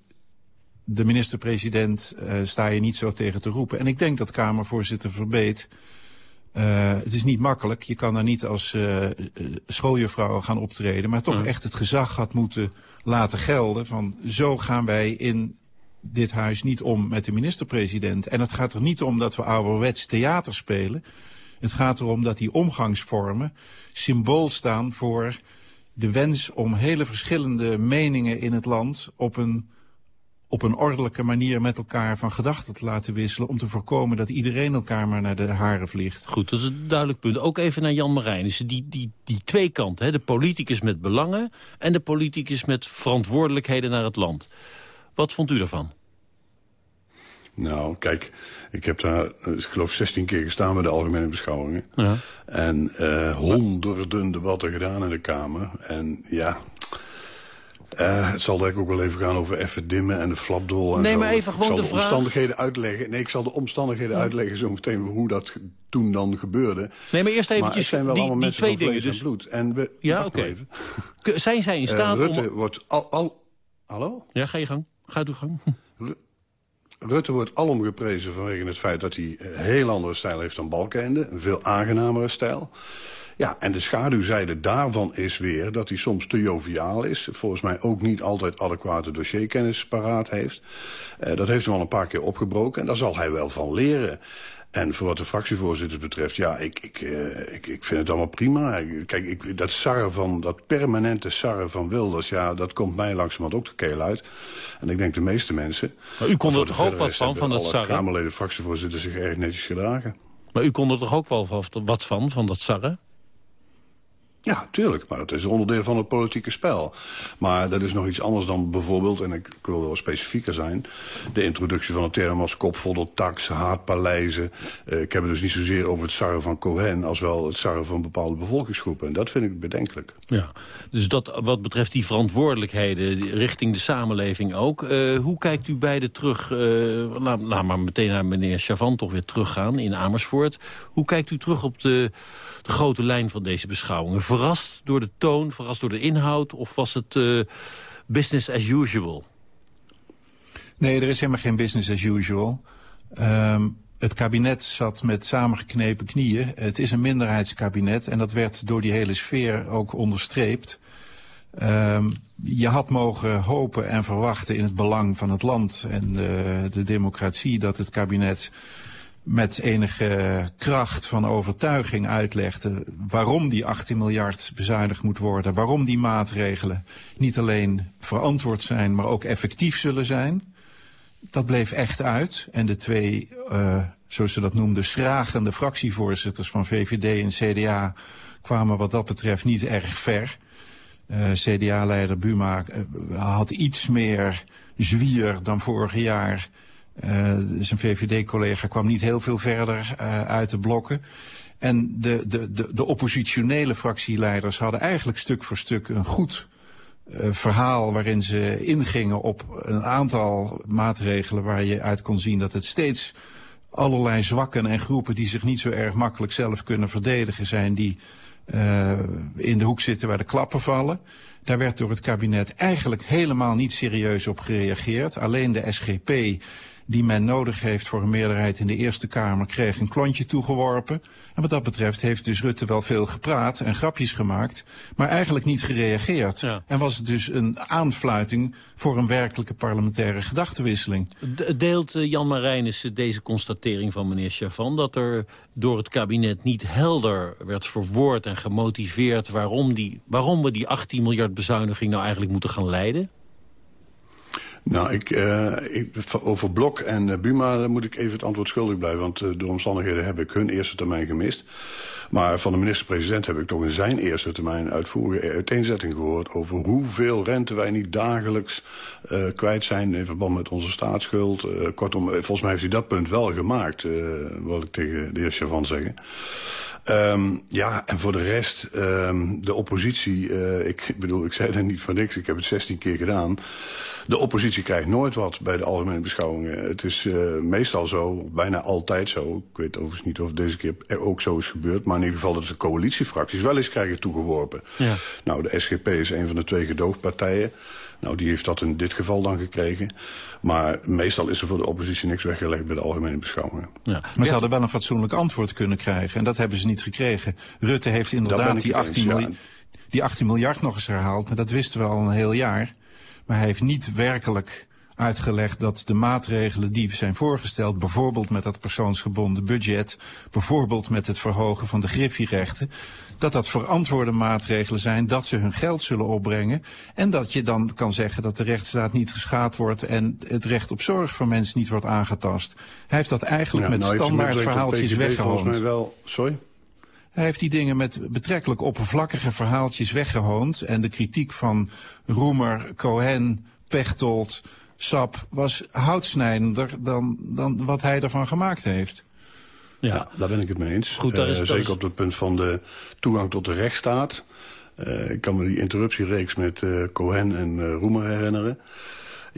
de minister-president sta je niet zo tegen te roepen. En ik denk dat Kamervoorzitter Verbeet... Uh, het is niet makkelijk. Je kan daar niet als uh, schooljuffrouw gaan optreden. Maar toch echt het gezag had moeten laten gelden. Van zo gaan wij in dit huis niet om met de minister-president. En het gaat er niet om dat we ouderwets theater spelen. Het gaat erom dat die omgangsvormen symbool staan voor de wens om hele verschillende meningen in het land op een op een ordelijke manier met elkaar van gedachten te laten wisselen... om te voorkomen dat iedereen elkaar maar naar de haren vliegt. Goed, dat is een duidelijk punt. Ook even naar Jan Marijnissen. Die, die, die twee kanten, hè? de politicus met belangen... en de politicus met verantwoordelijkheden naar het land. Wat vond u ervan? Nou, kijk, ik heb daar, ik geloof, 16 keer gestaan bij de algemene beschouwingen. Ja. En uh, honderden debatten gedaan in de Kamer. En ja, uh, het zal ik ook wel even gaan over even dimmen en de flapdol. En nee, zo. maar even gewoon ik zal de, de omstandigheden uitleggen. Nee, ik zal de omstandigheden uitleggen zo meteen hoe dat toen dan gebeurde. Nee, maar eerst eventjes maar zijn wel die, allemaal die mensen twee van dingen. Dus... en bloed. En we, ja, oké. Okay. Zijn zij in staat uh, Rutte om... wordt al, al... Hallo? Ja, ga je gang. Ga uw gang. [laughs] Rutte wordt alom geprezen vanwege het feit dat hij een heel andere stijl heeft dan Balkenende. Een veel aangenamere stijl. Ja, en de schaduwzijde daarvan is weer dat hij soms te joviaal is. Volgens mij ook niet altijd adequate dossierkennis paraat heeft. Uh, dat heeft hem al een paar keer opgebroken en daar zal hij wel van leren. En voor wat de fractievoorzitters betreft, ja, ik, ik, uh, ik, ik vind het allemaal prima. Kijk, ik, dat sarren van, dat permanente sarren van Wilders, ja, dat komt mij langzamerhand ook de keel uit. En ik denk de meeste mensen... Maar u kon er toch ook wat van, van dat sarren? Kamerleden, fractievoorzitters zich erg netjes gedragen. Maar u kon er toch ook wel wat van, van dat sarren? Ja, tuurlijk, maar het is onderdeel van het politieke spel. Maar dat is nog iets anders dan bijvoorbeeld, en ik, wil wel specifieker zijn... de introductie van een term als kopvoddeltax, haatpaleizen. Uh, ik heb het dus niet zozeer over het sarren van Cohen... als wel het sarren van bepaalde bevolkingsgroepen. En dat vind ik bedenkelijk. Ja, dus dat wat betreft die verantwoordelijkheden richting de samenleving ook. Uh, hoe kijkt u beiden terug? Uh, laat, maar meteen naar meneer Chavan toch weer teruggaan in Amersfoort. Hoe kijkt u terug op de grote lijn van deze beschouwingen? Verrast door de toon, verrast door de inhoud... of was het uh, business as usual? Nee, er is helemaal geen business as usual. Um, het kabinet zat met samengeknepen knieën. Het is een minderheidskabinet en dat werd door die hele sfeer ook onderstreept. Um, je had mogen hopen en verwachten in het belang van het land en de, de democratie dat het kabinet met enige kracht van overtuiging uitlegde waarom die 18 miljard bezuinigd moet worden, waarom die maatregelen niet alleen verantwoord zijn, maar ook effectief zullen zijn. Dat bleef echt uit en de twee, uh, zoals ze dat noemden, schragende fractievoorzitters van VVD en CDA kwamen wat dat betreft niet erg ver. Uh, CDA-leider Buma uh, had iets meer zwier dan vorig jaar zijn VVD-collega kwam niet heel veel verder uh, uit de blokken. En de, de, de, de oppositionele fractieleiders hadden eigenlijk stuk voor stuk een goed uh, verhaal waarin ze ingingen op een aantal maatregelen waar je uit kon zien dat het steeds allerlei zwakken en groepen die zich niet zo erg makkelijk zelf kunnen verdedigen zijn die uh, in de hoek zitten waar de klappen vallen. Daar werd door het kabinet eigenlijk helemaal niet serieus op gereageerd. Alleen de SGP die men nodig heeft voor een meerderheid in de Eerste Kamer kreeg een klontje toegeworpen. En wat dat betreft heeft dus Rutte wel veel gepraat en grapjes gemaakt, maar eigenlijk niet gereageerd. Ja. En was het dus een aanfluiting voor een werkelijke parlementaire gedachtenwisseling. Deelt uh, Jan Marijnissen deze constatering van meneer Chavan... dat er door het kabinet niet helder werd verwoord en gemotiveerd... waarom, die, waarom we die 18 miljard bezuiniging nou eigenlijk moeten gaan leiden? Nou, ik, uh, ik, over Blok en uh, Buma moet ik even het antwoord schuldig blijven. Want uh, door omstandigheden heb ik hun eerste termijn gemist. Maar van de minister-president heb ik toch in zijn eerste termijn uitvoerige uiteenzetting gehoord... over hoeveel rente wij niet dagelijks kwijt zijn in verband met onze staatsschuld. kortom, volgens mij heeft hij dat punt wel gemaakt, wil ik tegen de heer Chavan zeggen. Um, ja, en voor de rest, um, de oppositie, uh, ik bedoel, ik zei er niet van niks, ik heb het 16 keer gedaan. De oppositie krijgt nooit wat bij de algemene beschouwingen. Het is uh, meestal zo, bijna altijd zo. Ik weet overigens niet of deze keer er ook zo is gebeurd. Maar in ieder geval dat de coalitiefracties wel eens krijgen toegeworpen. Ja. Nou, de SGP is een van de twee gedoogpartijen. Nou, die heeft dat in dit geval dan gekregen. Maar meestal is er voor de oppositie niks weggelegd bij de algemene beschouwingen. Ja. Maar ze hadden wel een fatsoenlijk antwoord kunnen krijgen. En dat hebben ze niet gekregen. Rutte heeft inderdaad die 18, eens, ja. die 18 miljard nog eens herhaald. En dat wisten we al een heel jaar. Maar hij heeft niet werkelijk uitgelegd dat de maatregelen die zijn voorgesteld... bijvoorbeeld met dat persoonsgebonden budget... bijvoorbeeld met het verhogen van de griffierechten... dat dat verantwoorde maatregelen zijn, dat ze hun geld zullen opbrengen... en dat je dan kan zeggen dat de rechtsstaat niet geschaad wordt... en het recht op zorg voor mensen niet wordt aangetast. Hij heeft dat eigenlijk ja, met nou standaard verhaaltjes weggehoond. wel, sorry? Hij heeft die dingen met betrekkelijk oppervlakkige verhaaltjes weggehoond... en de kritiek van Roemer, Cohen, Pechtold, Sap was houtsnijdender dan, dan wat hij ervan gemaakt heeft. Ja, ja daar ben ik het mee eens. Goed, daar is, uh, zeker op het punt van de toegang tot de rechtsstaat. Uh, ik kan me die interruptiereeks met uh, Cohen en Roemer herinneren.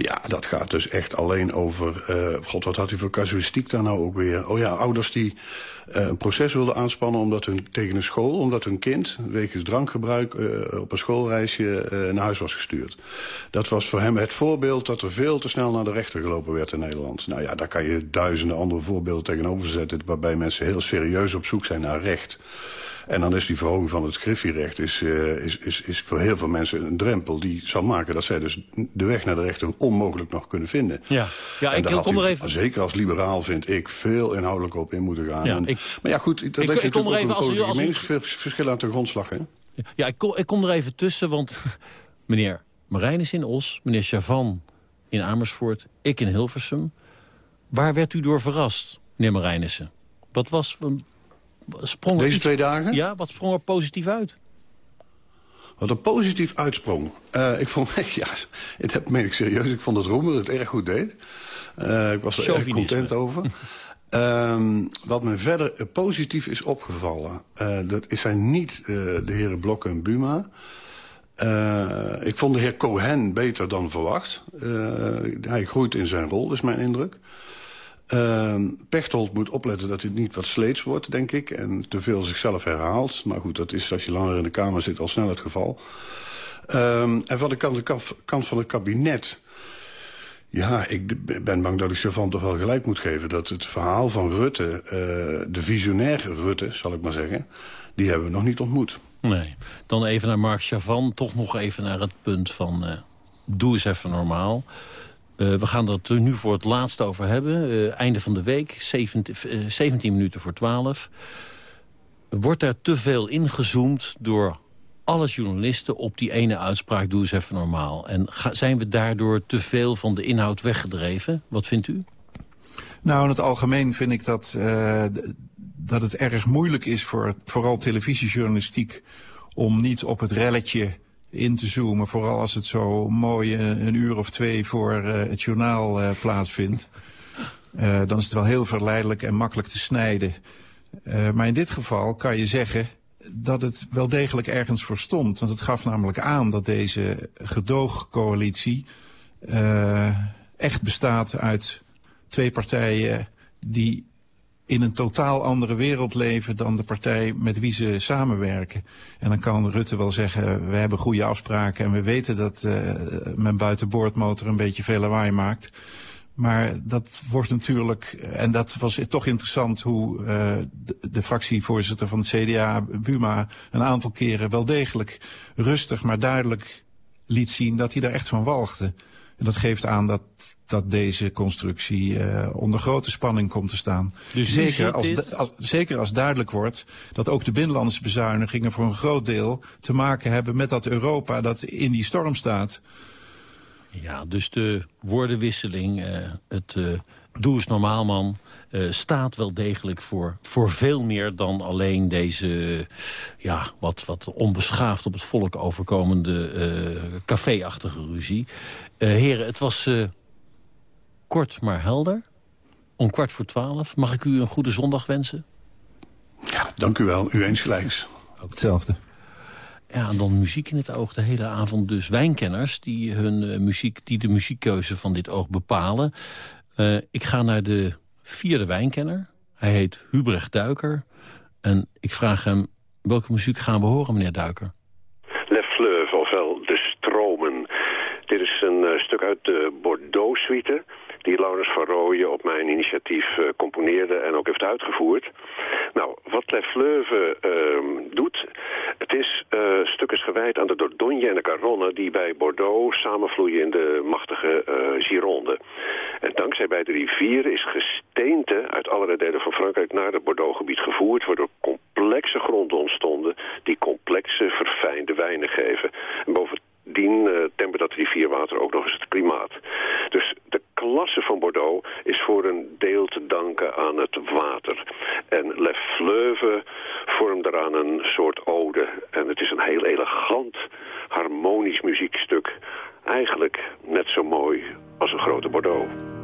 Ja, dat gaat dus echt alleen over... Uh, God, wat had hij voor casuïstiek daar nou ook weer? Oh ja, ouders die uh, een proces wilden aanspannen omdat hun, tegen een school... omdat hun kind wegens drankgebruik uh, op een schoolreisje naar huis was gestuurd. Dat was voor hem het voorbeeld dat er veel te snel naar de rechter gelopen werd in Nederland. Nou ja, daar kan je duizenden andere voorbeelden tegenover zetten... waarbij mensen heel serieus op zoek zijn naar recht. En dan is die verhoging van het griffierecht is, uh, is, is, is voor heel veel mensen een drempel... die zal maken dat zij dus de weg naar de rechter onmogelijk nog kunnen vinden. Ja, ja en ik kom er even... Zeker als liberaal vind ik veel inhoudelijk op in moeten gaan. Ja, en, ik, maar ja, goed, dat ik, ik, ik kom er even als u... Als aan de grondslag, hè? Ja, ik kom, ik kom er even tussen, want [laughs] meneer Marijnis in Os... meneer Chavan in Amersfoort, ik in Hilversum... waar werd u door verrast, meneer Marijnissen? Wat was... Sprong Deze iets, twee dagen? Ja, wat sprong er positief uit? Wat een positief uitsprong. Uh, ik vond, [laughs] ja, dat meen ik serieus, ik vond dat Roemer het erg goed deed. Uh, ik was er erg content over. Um, [laughs] wat me verder positief is opgevallen... Uh, dat zijn niet de heren Blok en Buma... Ik vond de heer Cohen beter dan verwacht. Hij groeit in zijn rol, is mijn indruk. Uh, Pechtold moet opletten dat hij niet wat sleets wordt, denk ik. En te veel zichzelf herhaalt. Maar goed, dat is als je langer in de Kamer zit al snel het geval. en van de kant, kant van het kabinet... Ja, ik ben bang dat ik Chavan toch wel gelijk moet geven... dat het verhaal van Rutte, de visionair Rutte, zal ik maar zeggen... die hebben we nog niet ontmoet. Nee. Dan even naar Mark Chavan. Toch nog even naar het punt van... Uh, doe eens even normaal. Uh, we gaan het er nu voor het laatst over hebben. Uh, einde van de week, 17, 17 minuten voor 12. Wordt er te veel ingezoomd door alle journalisten op die ene uitspraak... doe eens even normaal. En zijn we daardoor te veel van de inhoud weggedreven? Wat vindt u? Nou, in het algemeen vind ik dat dat het erg moeilijk is voor vooral televisiejournalistiek... om niet op het relletje in te zoomen. Vooral als het zo mooi uh, een uur of twee voor uh, het journaal uh, plaatsvindt. dan is het wel heel verleidelijk en makkelijk te snijden. maar in dit geval kan je zeggen dat het wel degelijk ergens voor stond. Want het gaf namelijk aan dat deze gedoogcoalitie echt bestaat uit twee partijen die in een totaal andere wereld leven dan de partij met wie ze samenwerken. En dan kan Rutte wel zeggen, we hebben goede afspraken en we weten dat uh, mijn buitenboordmotor een beetje veel lawaai maakt. Maar dat wordt natuurlijk, en dat was toch interessant hoe uh, de, de, fractievoorzitter van het CDA, Buma, een aantal keren wel degelijk rustig, maar duidelijk liet zien dat hij daar echt van walgde. En dat geeft aan dat, dat deze constructie uh, onder grote spanning komt te staan. Dus zeker, als, als, zeker als duidelijk wordt dat ook de binnenlandse bezuinigingen voor een groot deel te maken hebben met dat Europa dat in die storm staat. Ja, dus de woordenwisseling, uh, het uh, doe eens normaal man... Uh, staat wel degelijk voor, voor veel meer dan alleen deze ja, wat, wat onbeschaafd op het volk overkomende uh, caféachtige ruzie. Uh, heren, het was kort maar helder. Om kwart voor twaalf. Mag ik u een goede zondag wensen? Ja, dank u wel. U eens gelijks. Ook hetzelfde. Ja, en dan muziek in het oog de hele avond. Dus wijnkenners die, hun, muziek, die de muziekkeuze van dit oog bepalen. ik ga naar de vierde wijnkenner. Hij heet Hubrecht Duiker. En ik vraag hem, welke muziek gaan we horen, meneer Duiker? Le Fleuve, ofwel De Stromen. Dit is een uh, stuk uit de Bordeaux-suite die Laurens van Rooyen op mijn initiatief uh, componeerde en ook heeft uitgevoerd. Nou, wat Le Fleuve uh, doet, het is uh, stuk is gewijd aan de Dordogne en de Garonne die bij Bordeaux samenvloeien in de machtige Gironde. En dankzij bij de rivieren is gesteente uit allerlei delen van Frankrijk naar het Bordeaux-gebied gevoerd, waardoor complexe gronden ontstonden die complexe, verfijnde wijnen geven. En bovendien dien tempert dat rivierwater ook nog eens het klimaat. Dus de klasse van Bordeaux is voor een deel te danken aan het water. En Le Fleuve vormt daaraan een soort ode. En het is een heel elegant, harmonisch muziekstuk. Eigenlijk net zo mooi als een grote Bordeaux.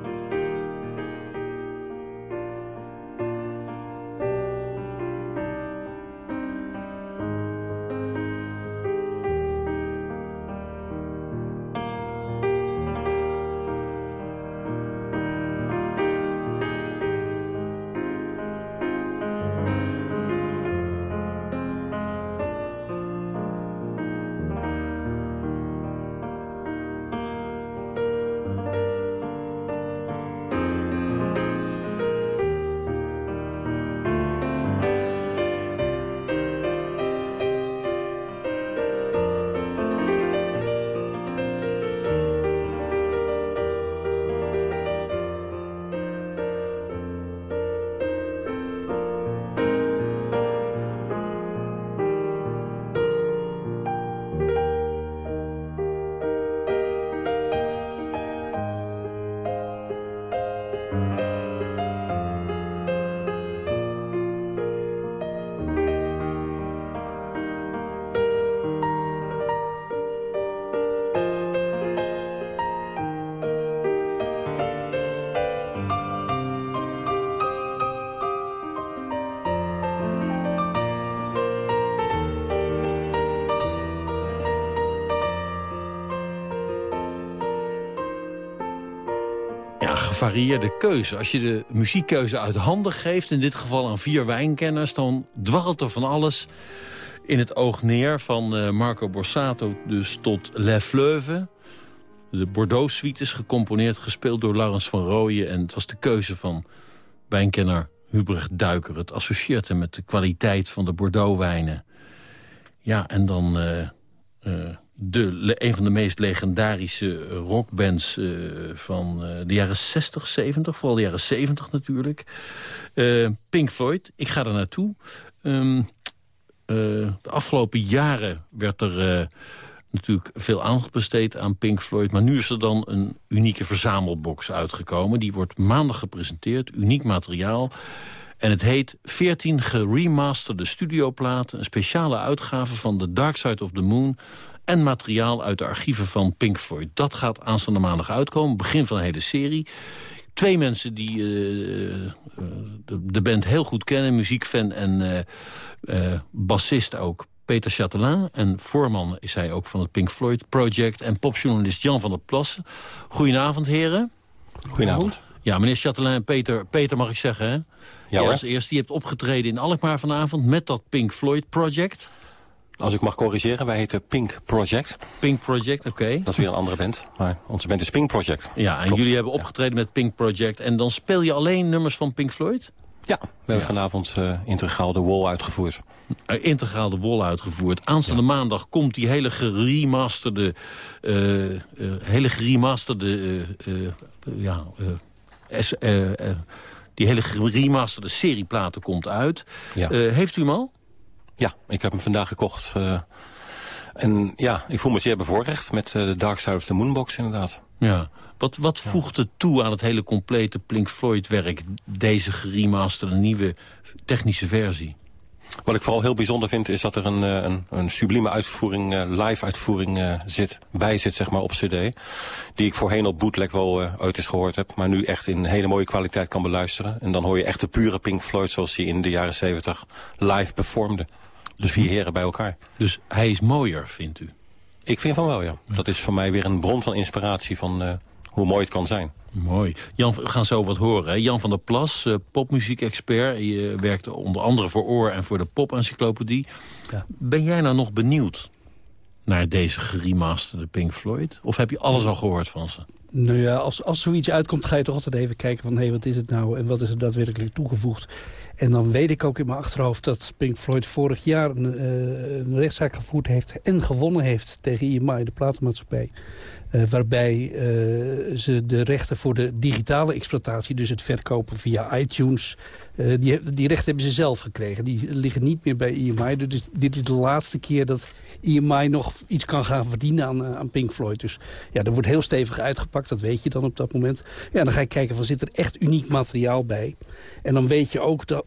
Gevarieerde keuze. Als je de muziekkeuze uit handen geeft, in dit geval aan vier wijnkenners... dan dwarrelt er van alles in het oog neer. Van uh, Marco Borsato dus tot Le Fleuve. De Bordeaux-suite is gecomponeerd, gespeeld door Laurens van Rooyen. En het was de keuze van wijnkenner Hubrecht Duiker. Het associeert hem met de kwaliteit van de Bordeaux-wijnen. Ja, en dan... Uh, uh, de, een van de meest legendarische rockbands uh, van uh, de jaren 60, 70. Vooral de jaren 70 natuurlijk. Pink Floyd, ik ga er naartoe. Um, de afgelopen jaren werd er natuurlijk veel aandacht besteed aan Pink Floyd. Maar nu is er dan een unieke verzamelbox uitgekomen. Die wordt maandag gepresenteerd, uniek materiaal. En het heet 14 geremasterde studioplaten. Een speciale uitgave van The Dark Side of the Moon en materiaal uit de archieven van Pink Floyd. Dat gaat aanstaande maandag uitkomen, begin van een hele serie. Twee mensen die uh, de, de, band heel goed kennen, muziekfan en uh, bassist ook. Peter Chatelain en voorman is hij ook van het Pink Floyd Project... en popjournalist Jan van der Plassen. Goedenavond, heren. Goedenavond. Ja, meneer Chatelain, Peter, Peter mag ik zeggen, hè? Ja, als eerste, je hebt opgetreden in Alkmaar vanavond met dat Pink Floyd Project... Als ik mag corrigeren, wij heten Pink Project. Pink Project, oké. Dat is weer een andere band, maar onze band is Pink Project. Ja, en jullie hebben opgetreden met Pink Project. En dan speel je alleen nummers van Pink Floyd? Ja, we hebben vanavond uh, integraal de Wall uitgevoerd. Uh, integraal de Wall uitgevoerd. Aanstaande maandag komt die hele geremasterde... Uh, hele geremasterde... ja, die hele geremasterde serieplaten komt uit. Ja. heeft u hem al? Ja, ik heb hem vandaag gekocht. En ja, ik voel me zeer bevoorrecht met de Dark Side of the Moonbox inderdaad. Ja. Wat, wat voegt het toe aan het hele complete Pink Floyd-werk... deze geremasterde nieuwe technische versie? Wat ik vooral heel bijzonder vind is dat er een, een, een sublieme uitvoering, live uitvoering zit, bij zit zeg maar, op cd. Die ik voorheen op bootleg wel ooit eens gehoord heb. Maar nu echt in hele mooie kwaliteit kan beluisteren. En dan hoor je echt de pure Pink Floyd zoals hij in de jaren 70 live performde. Dus vier heren bij elkaar. Dus hij is mooier, vindt u? Ik vind van wel, ja. Dat is voor mij weer een bron van inspiratie van uh, hoe mooi het kan zijn. Mooi. Jan, we gaan zo wat horen. Hè? Jan van der Plas, uh, popmuziek-expert. Je werkte onder andere voor Oor en voor de Pop-encyclopedie. Ja. Ben jij nou nog benieuwd naar deze geremasterde Pink Floyd? Of heb je alles al gehoord van ze? Nou ja, als, als zoiets uitkomt ga je toch altijd even kijken van... hé, hey, wat is het nou en wat is er daadwerkelijk toegevoegd. En dan weet ik ook in mijn achterhoofd dat Pink Floyd vorig jaar een, uh, een rechtszaak gevoerd heeft... en gewonnen heeft tegen EMI, de platenmaatschappij. Uh, waarbij uh, ze de rechten voor de digitale exploitatie... dus het verkopen via iTunes... Uh, die, die rechten hebben ze zelf gekregen. Die liggen niet meer bij EMI. Dus dit is de laatste keer dat EMI nog iets kan gaan verdienen aan, aan Pink Floyd. Dus ja, er wordt heel stevig uitgepakt. Dat weet je dan op dat moment. Ja, dan ga je kijken van zit er echt uniek materiaal bij. En dan weet je ook dat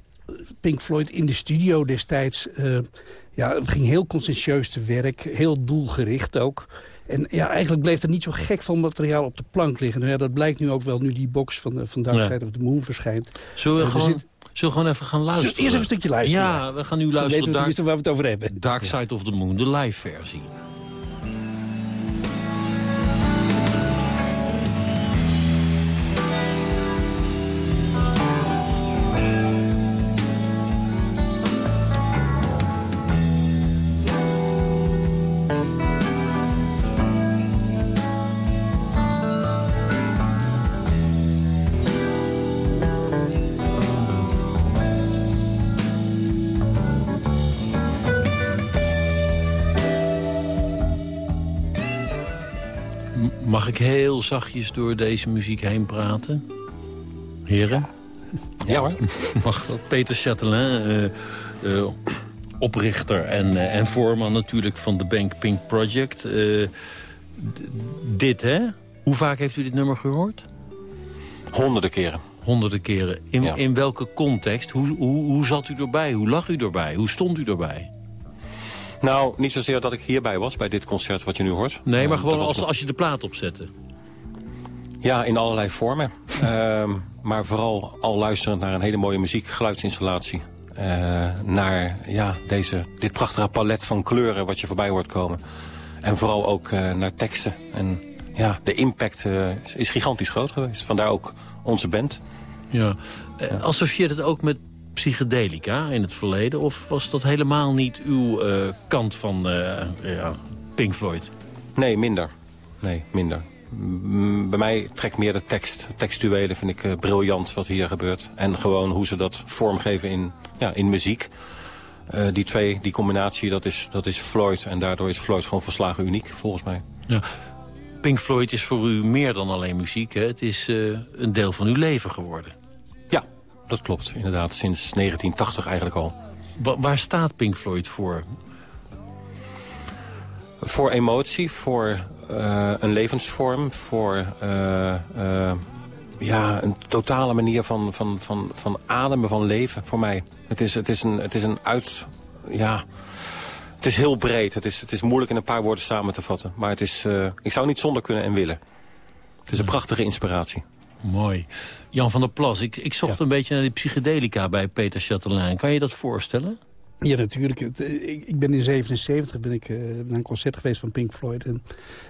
Pink Floyd in de studio destijds... ja, ging heel conscientieus te werk. Heel doelgericht ook. En ja, eigenlijk bleef er niet zo gek van materiaal op de plank liggen. Nou ja, dat blijkt nu ook wel nu die box van, de, van Dark Side of the Moon verschijnt. Zullen we, uh, gewoon, zit... zullen we gewoon even gaan luisteren? Eerst even een stukje luisteren. Ja, we gaan nu luisteren. Dan weten we waar we het over hebben. Dark Side of the Moon, de live versie. Ik heel zachtjes door deze muziek heen praten? Heren? Ja hoor. [laughs] Mag dat? Peter Chatelain, uh, uh, oprichter en, uh, en voorman natuurlijk van de Bank Pink Project. dit, hè? Hoe vaak heeft u dit nummer gehoord? Honderden keren. Honderden keren. In, ja. in welke context? Hoe, hoe, hoe zat u erbij? Hoe lag u erbij? Hoe stond u erbij? Nou, niet zozeer dat ik hierbij was, bij dit concert wat je nu hoort. Nee, maar gewoon als, als je de plaat opzette. Ja, in allerlei vormen. uh, maar vooral al luisterend naar een hele mooie muziek, geluidsinstallatie. Uh, naar ja, deze, dit prachtige palet van kleuren wat je voorbij hoort komen. En vooral ook uh, naar teksten. En ja, de impact eh, is- is gigantisch groot geweest. Vandaar ook onze band. Ja. Eh, Associeert het ook met psychedelica in het verleden? Of was dat helemaal niet uw eh, kant van eh, ja, Pink Floyd? Nee, minder. Nee, minder. Bij mij trekt meer de tekst. Textuele vind ik eh, briljant wat hier gebeurt. En gewoon hoe ze dat vormgeven in, ja, in muziek. Eh, die twee, die combinatie, dat is, dat is Floyd. En daardoor is Floyd gewoon verslagen uniek, volgens mij. Ja. Pink Floyd is voor u meer dan alleen muziek. Hè? Het is eh, een deel van uw leven geworden. Dat klopt. Inderdaad, sinds 1980 eigenlijk al. Wa- waar staat Pink Floyd voor? Voor emotie, voor eh, een levensvorm, voor eh, eh, ja, een totale manier van, van, van, van ademen, van leven voor mij. Het is, het is, een, het is een uit... Ja, het is heel breed. Het is, het is moeilijk in een paar woorden samen te vatten. Maar het is, ik zou niet zonder kunnen en willen. Het is een prachtige inspiratie. Mooi. Jan van der Plas, ik, ik zocht een beetje naar die psychedelica bij Peter Chatelain. Kan je dat voorstellen? Ja, natuurlijk. Eh, ik, ik ben in 77 ben ik, eh, naar een concert geweest van Pink Floyd. En,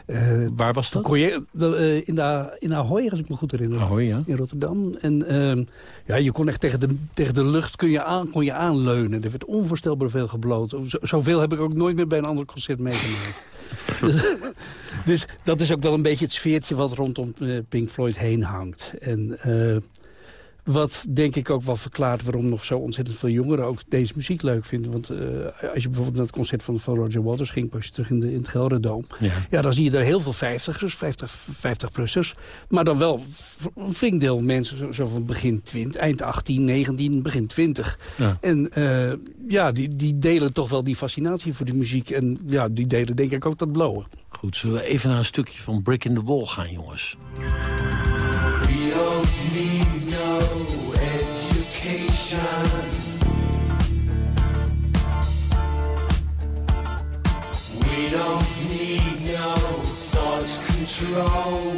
eh, Waar was dat? je- in, de, in Ahoy, als ik me goed herinner. Ahoy, ja. In Rotterdam. En ehm, ja, je kon echt tegen de, tegen de lucht kun je aan, kon je aanleunen. Er werd onvoorstelbaar veel gebloot. Zo, zoveel heb ik ook nooit meer bij een ander concert meegemaakt. [laughs] dus, dat is ook wel een beetje het sfeertje wat rondom eh, Pink Floyd heen hangt. En eh, wat denk ik ook wel verklaart waarom nog zo ontzettend veel jongeren ook deze muziek leuk vinden. Want eh, als je bijvoorbeeld naar het concert van, van Roger Waters ging, pas je terug in, de, in het Gelderdoom. Ja. Ja, dan zie je daar heel veel vijftigers, 50, 50-plussers. Maar dan wel een flink deel mensen, zo, zo van begin 20, eind 18, 19, begin 20. Ja. En ja, die, die delen toch wel die fascinatie voor die muziek. En ja, die delen denk ik ook dat blowen. Goed, zullen we even naar een stukje van Brick in the Wall gaan, jongens? We don't need no education. We don't need no thought control.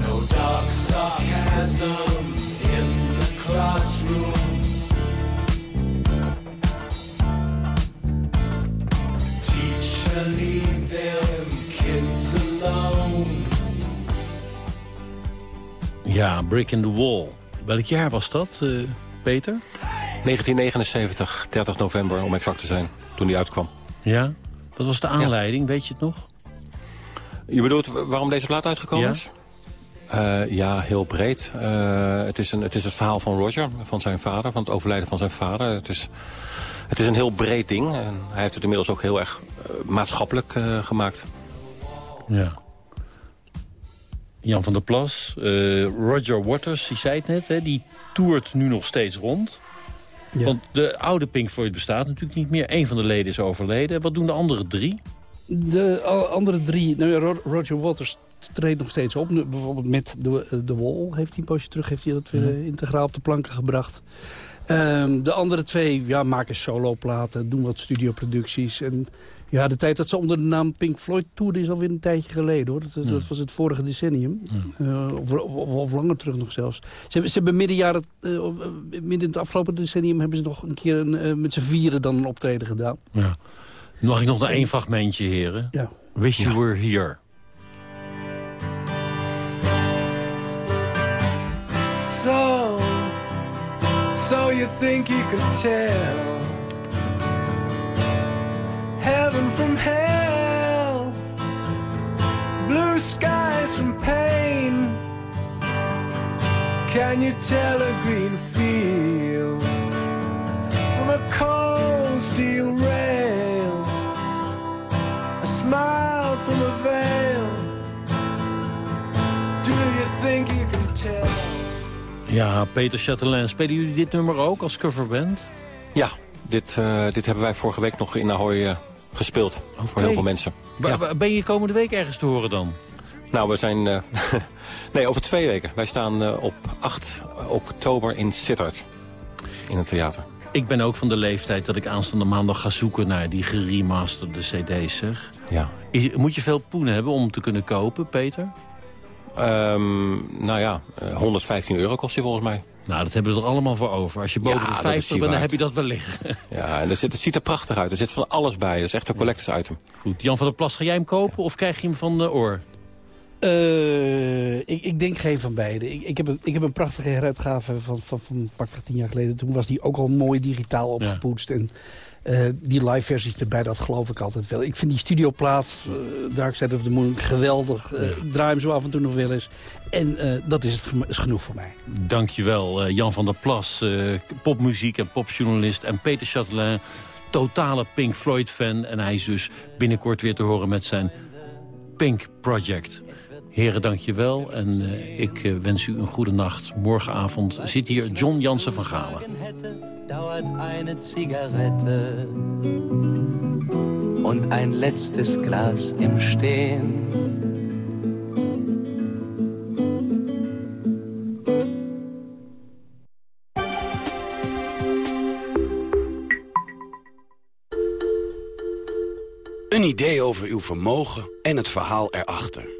No dark sarcasm in the classroom. Ja, Brick in the Wall. Welk jaar was dat, eh, Peter? 1979, 30 november om exact te zijn, toen die uitkwam. Ja? Wat was de aanleiding, weet je het nog? Je bedoelt wa- waarom deze plaat uitgekomen Ja. is? Eh, ja, heel breed. Eh, het, is een, het is het verhaal van Roger, van zijn vader, van het overlijden van zijn vader. Het is, het is een heel breed ding en hij heeft het inmiddels ook heel erg maatschappelijk gemaakt. Ja. Jan van der Plas, eh, Roger Waters, die zei het net, hè, die toert nu nog steeds rond. Ja. Want de oude Pink Floyd bestaat natuurlijk niet meer. Eén van de leden is overleden. Wat doen de andere drie? De andere drie, nou Roger Waters treedt nog steeds op. Bijvoorbeeld met de, eh, de Wall heeft hij een poosje terug heeft hij dat weer eh, integraal op de planken gebracht. Ehm, de andere twee ja, maken soloplaten, doen wat studioproducties. En ja, de tijd dat ze onder de naam Pink Floyd toerden is alweer een tijdje geleden. hoor. Dat, dat was het vorige decennium. Eh, of, of, of langer terug nog zelfs. Ze, hebben- ze hebben midden, jaren, eh, eh, midden in het afgelopen decennium... hebben ze nog een keer een, met z'n vieren dan een optreden gedaan. Ja. Mag ik nog naar één fragmentje, heren? Ja. Wish You Were Here. So, so you think you could tell heaven from hell, blue skies from pain? Can you tell a green field from a cold steel rail? A smile from a veil. Do you think you can tell? Ja, Peter Chatelain. Spelen jullie dit nummer ook als coverband? Ja, dit, eh, dit hebben wij vorige week nog in Ahoy eh, gespeeld. Voor heel veel mensen. Ben je komende week ergens te horen dan? Nou, we zijn... eh, [laughs] nee, over twee weken. Wij staan eh, op 8 oktober in Sittard. In een theater. Ik ben ook van de leeftijd dat ik aanstaande maandag ga zoeken naar die geremasterde cd's, zeg. Ja. Is- Moet je veel poenen hebben om te kunnen kopen, Peter? Ehm, nou ja, eh, 115 euro kost die volgens mij. Nou, dat hebben ze er allemaal voor over. Als je boven Ja, de dat 50 is bent, dan heb je dat wel liggen. [laughs] Ja, en er zit, het ziet er prachtig uit. Er zit van alles bij. Dat is echt een collectors item. Goed, Jan van der Plas, ga jij hem kopen of krijg je hem van de oor? Eh, ik, ik denk geen van beide. Ik, ik, heb, een, ik heb een prachtige heruitgave van, van, van pakweg tien jaar geleden. Toen was die ook al mooi digitaal opgepoetst. En eh, die live versies erbij, dat geloof ik altijd wel. Ik vind die studioplaat, uh, Dark Side of the Moon, geweldig. Eh, Ik draai hem zo af en toe nog wel eens. En dat is, het is genoeg voor mij. Dankjewel, Jan van der Plas, popmuziek en popjournalist. En Peter Chatelain, totale Pink Floyd-fan. En hij is dus binnenkort weer te horen met zijn Pink Project. Heren, dankjewel. En eh, ik eh, wens u een goede nacht. Morgenavond zit hier John Jansen van Galen. dauert eine Zigarette und ein letztes Glas im Stehen. Een idee over uw vermogen en het verhaal erachter.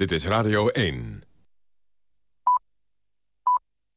Dit is Radio 1.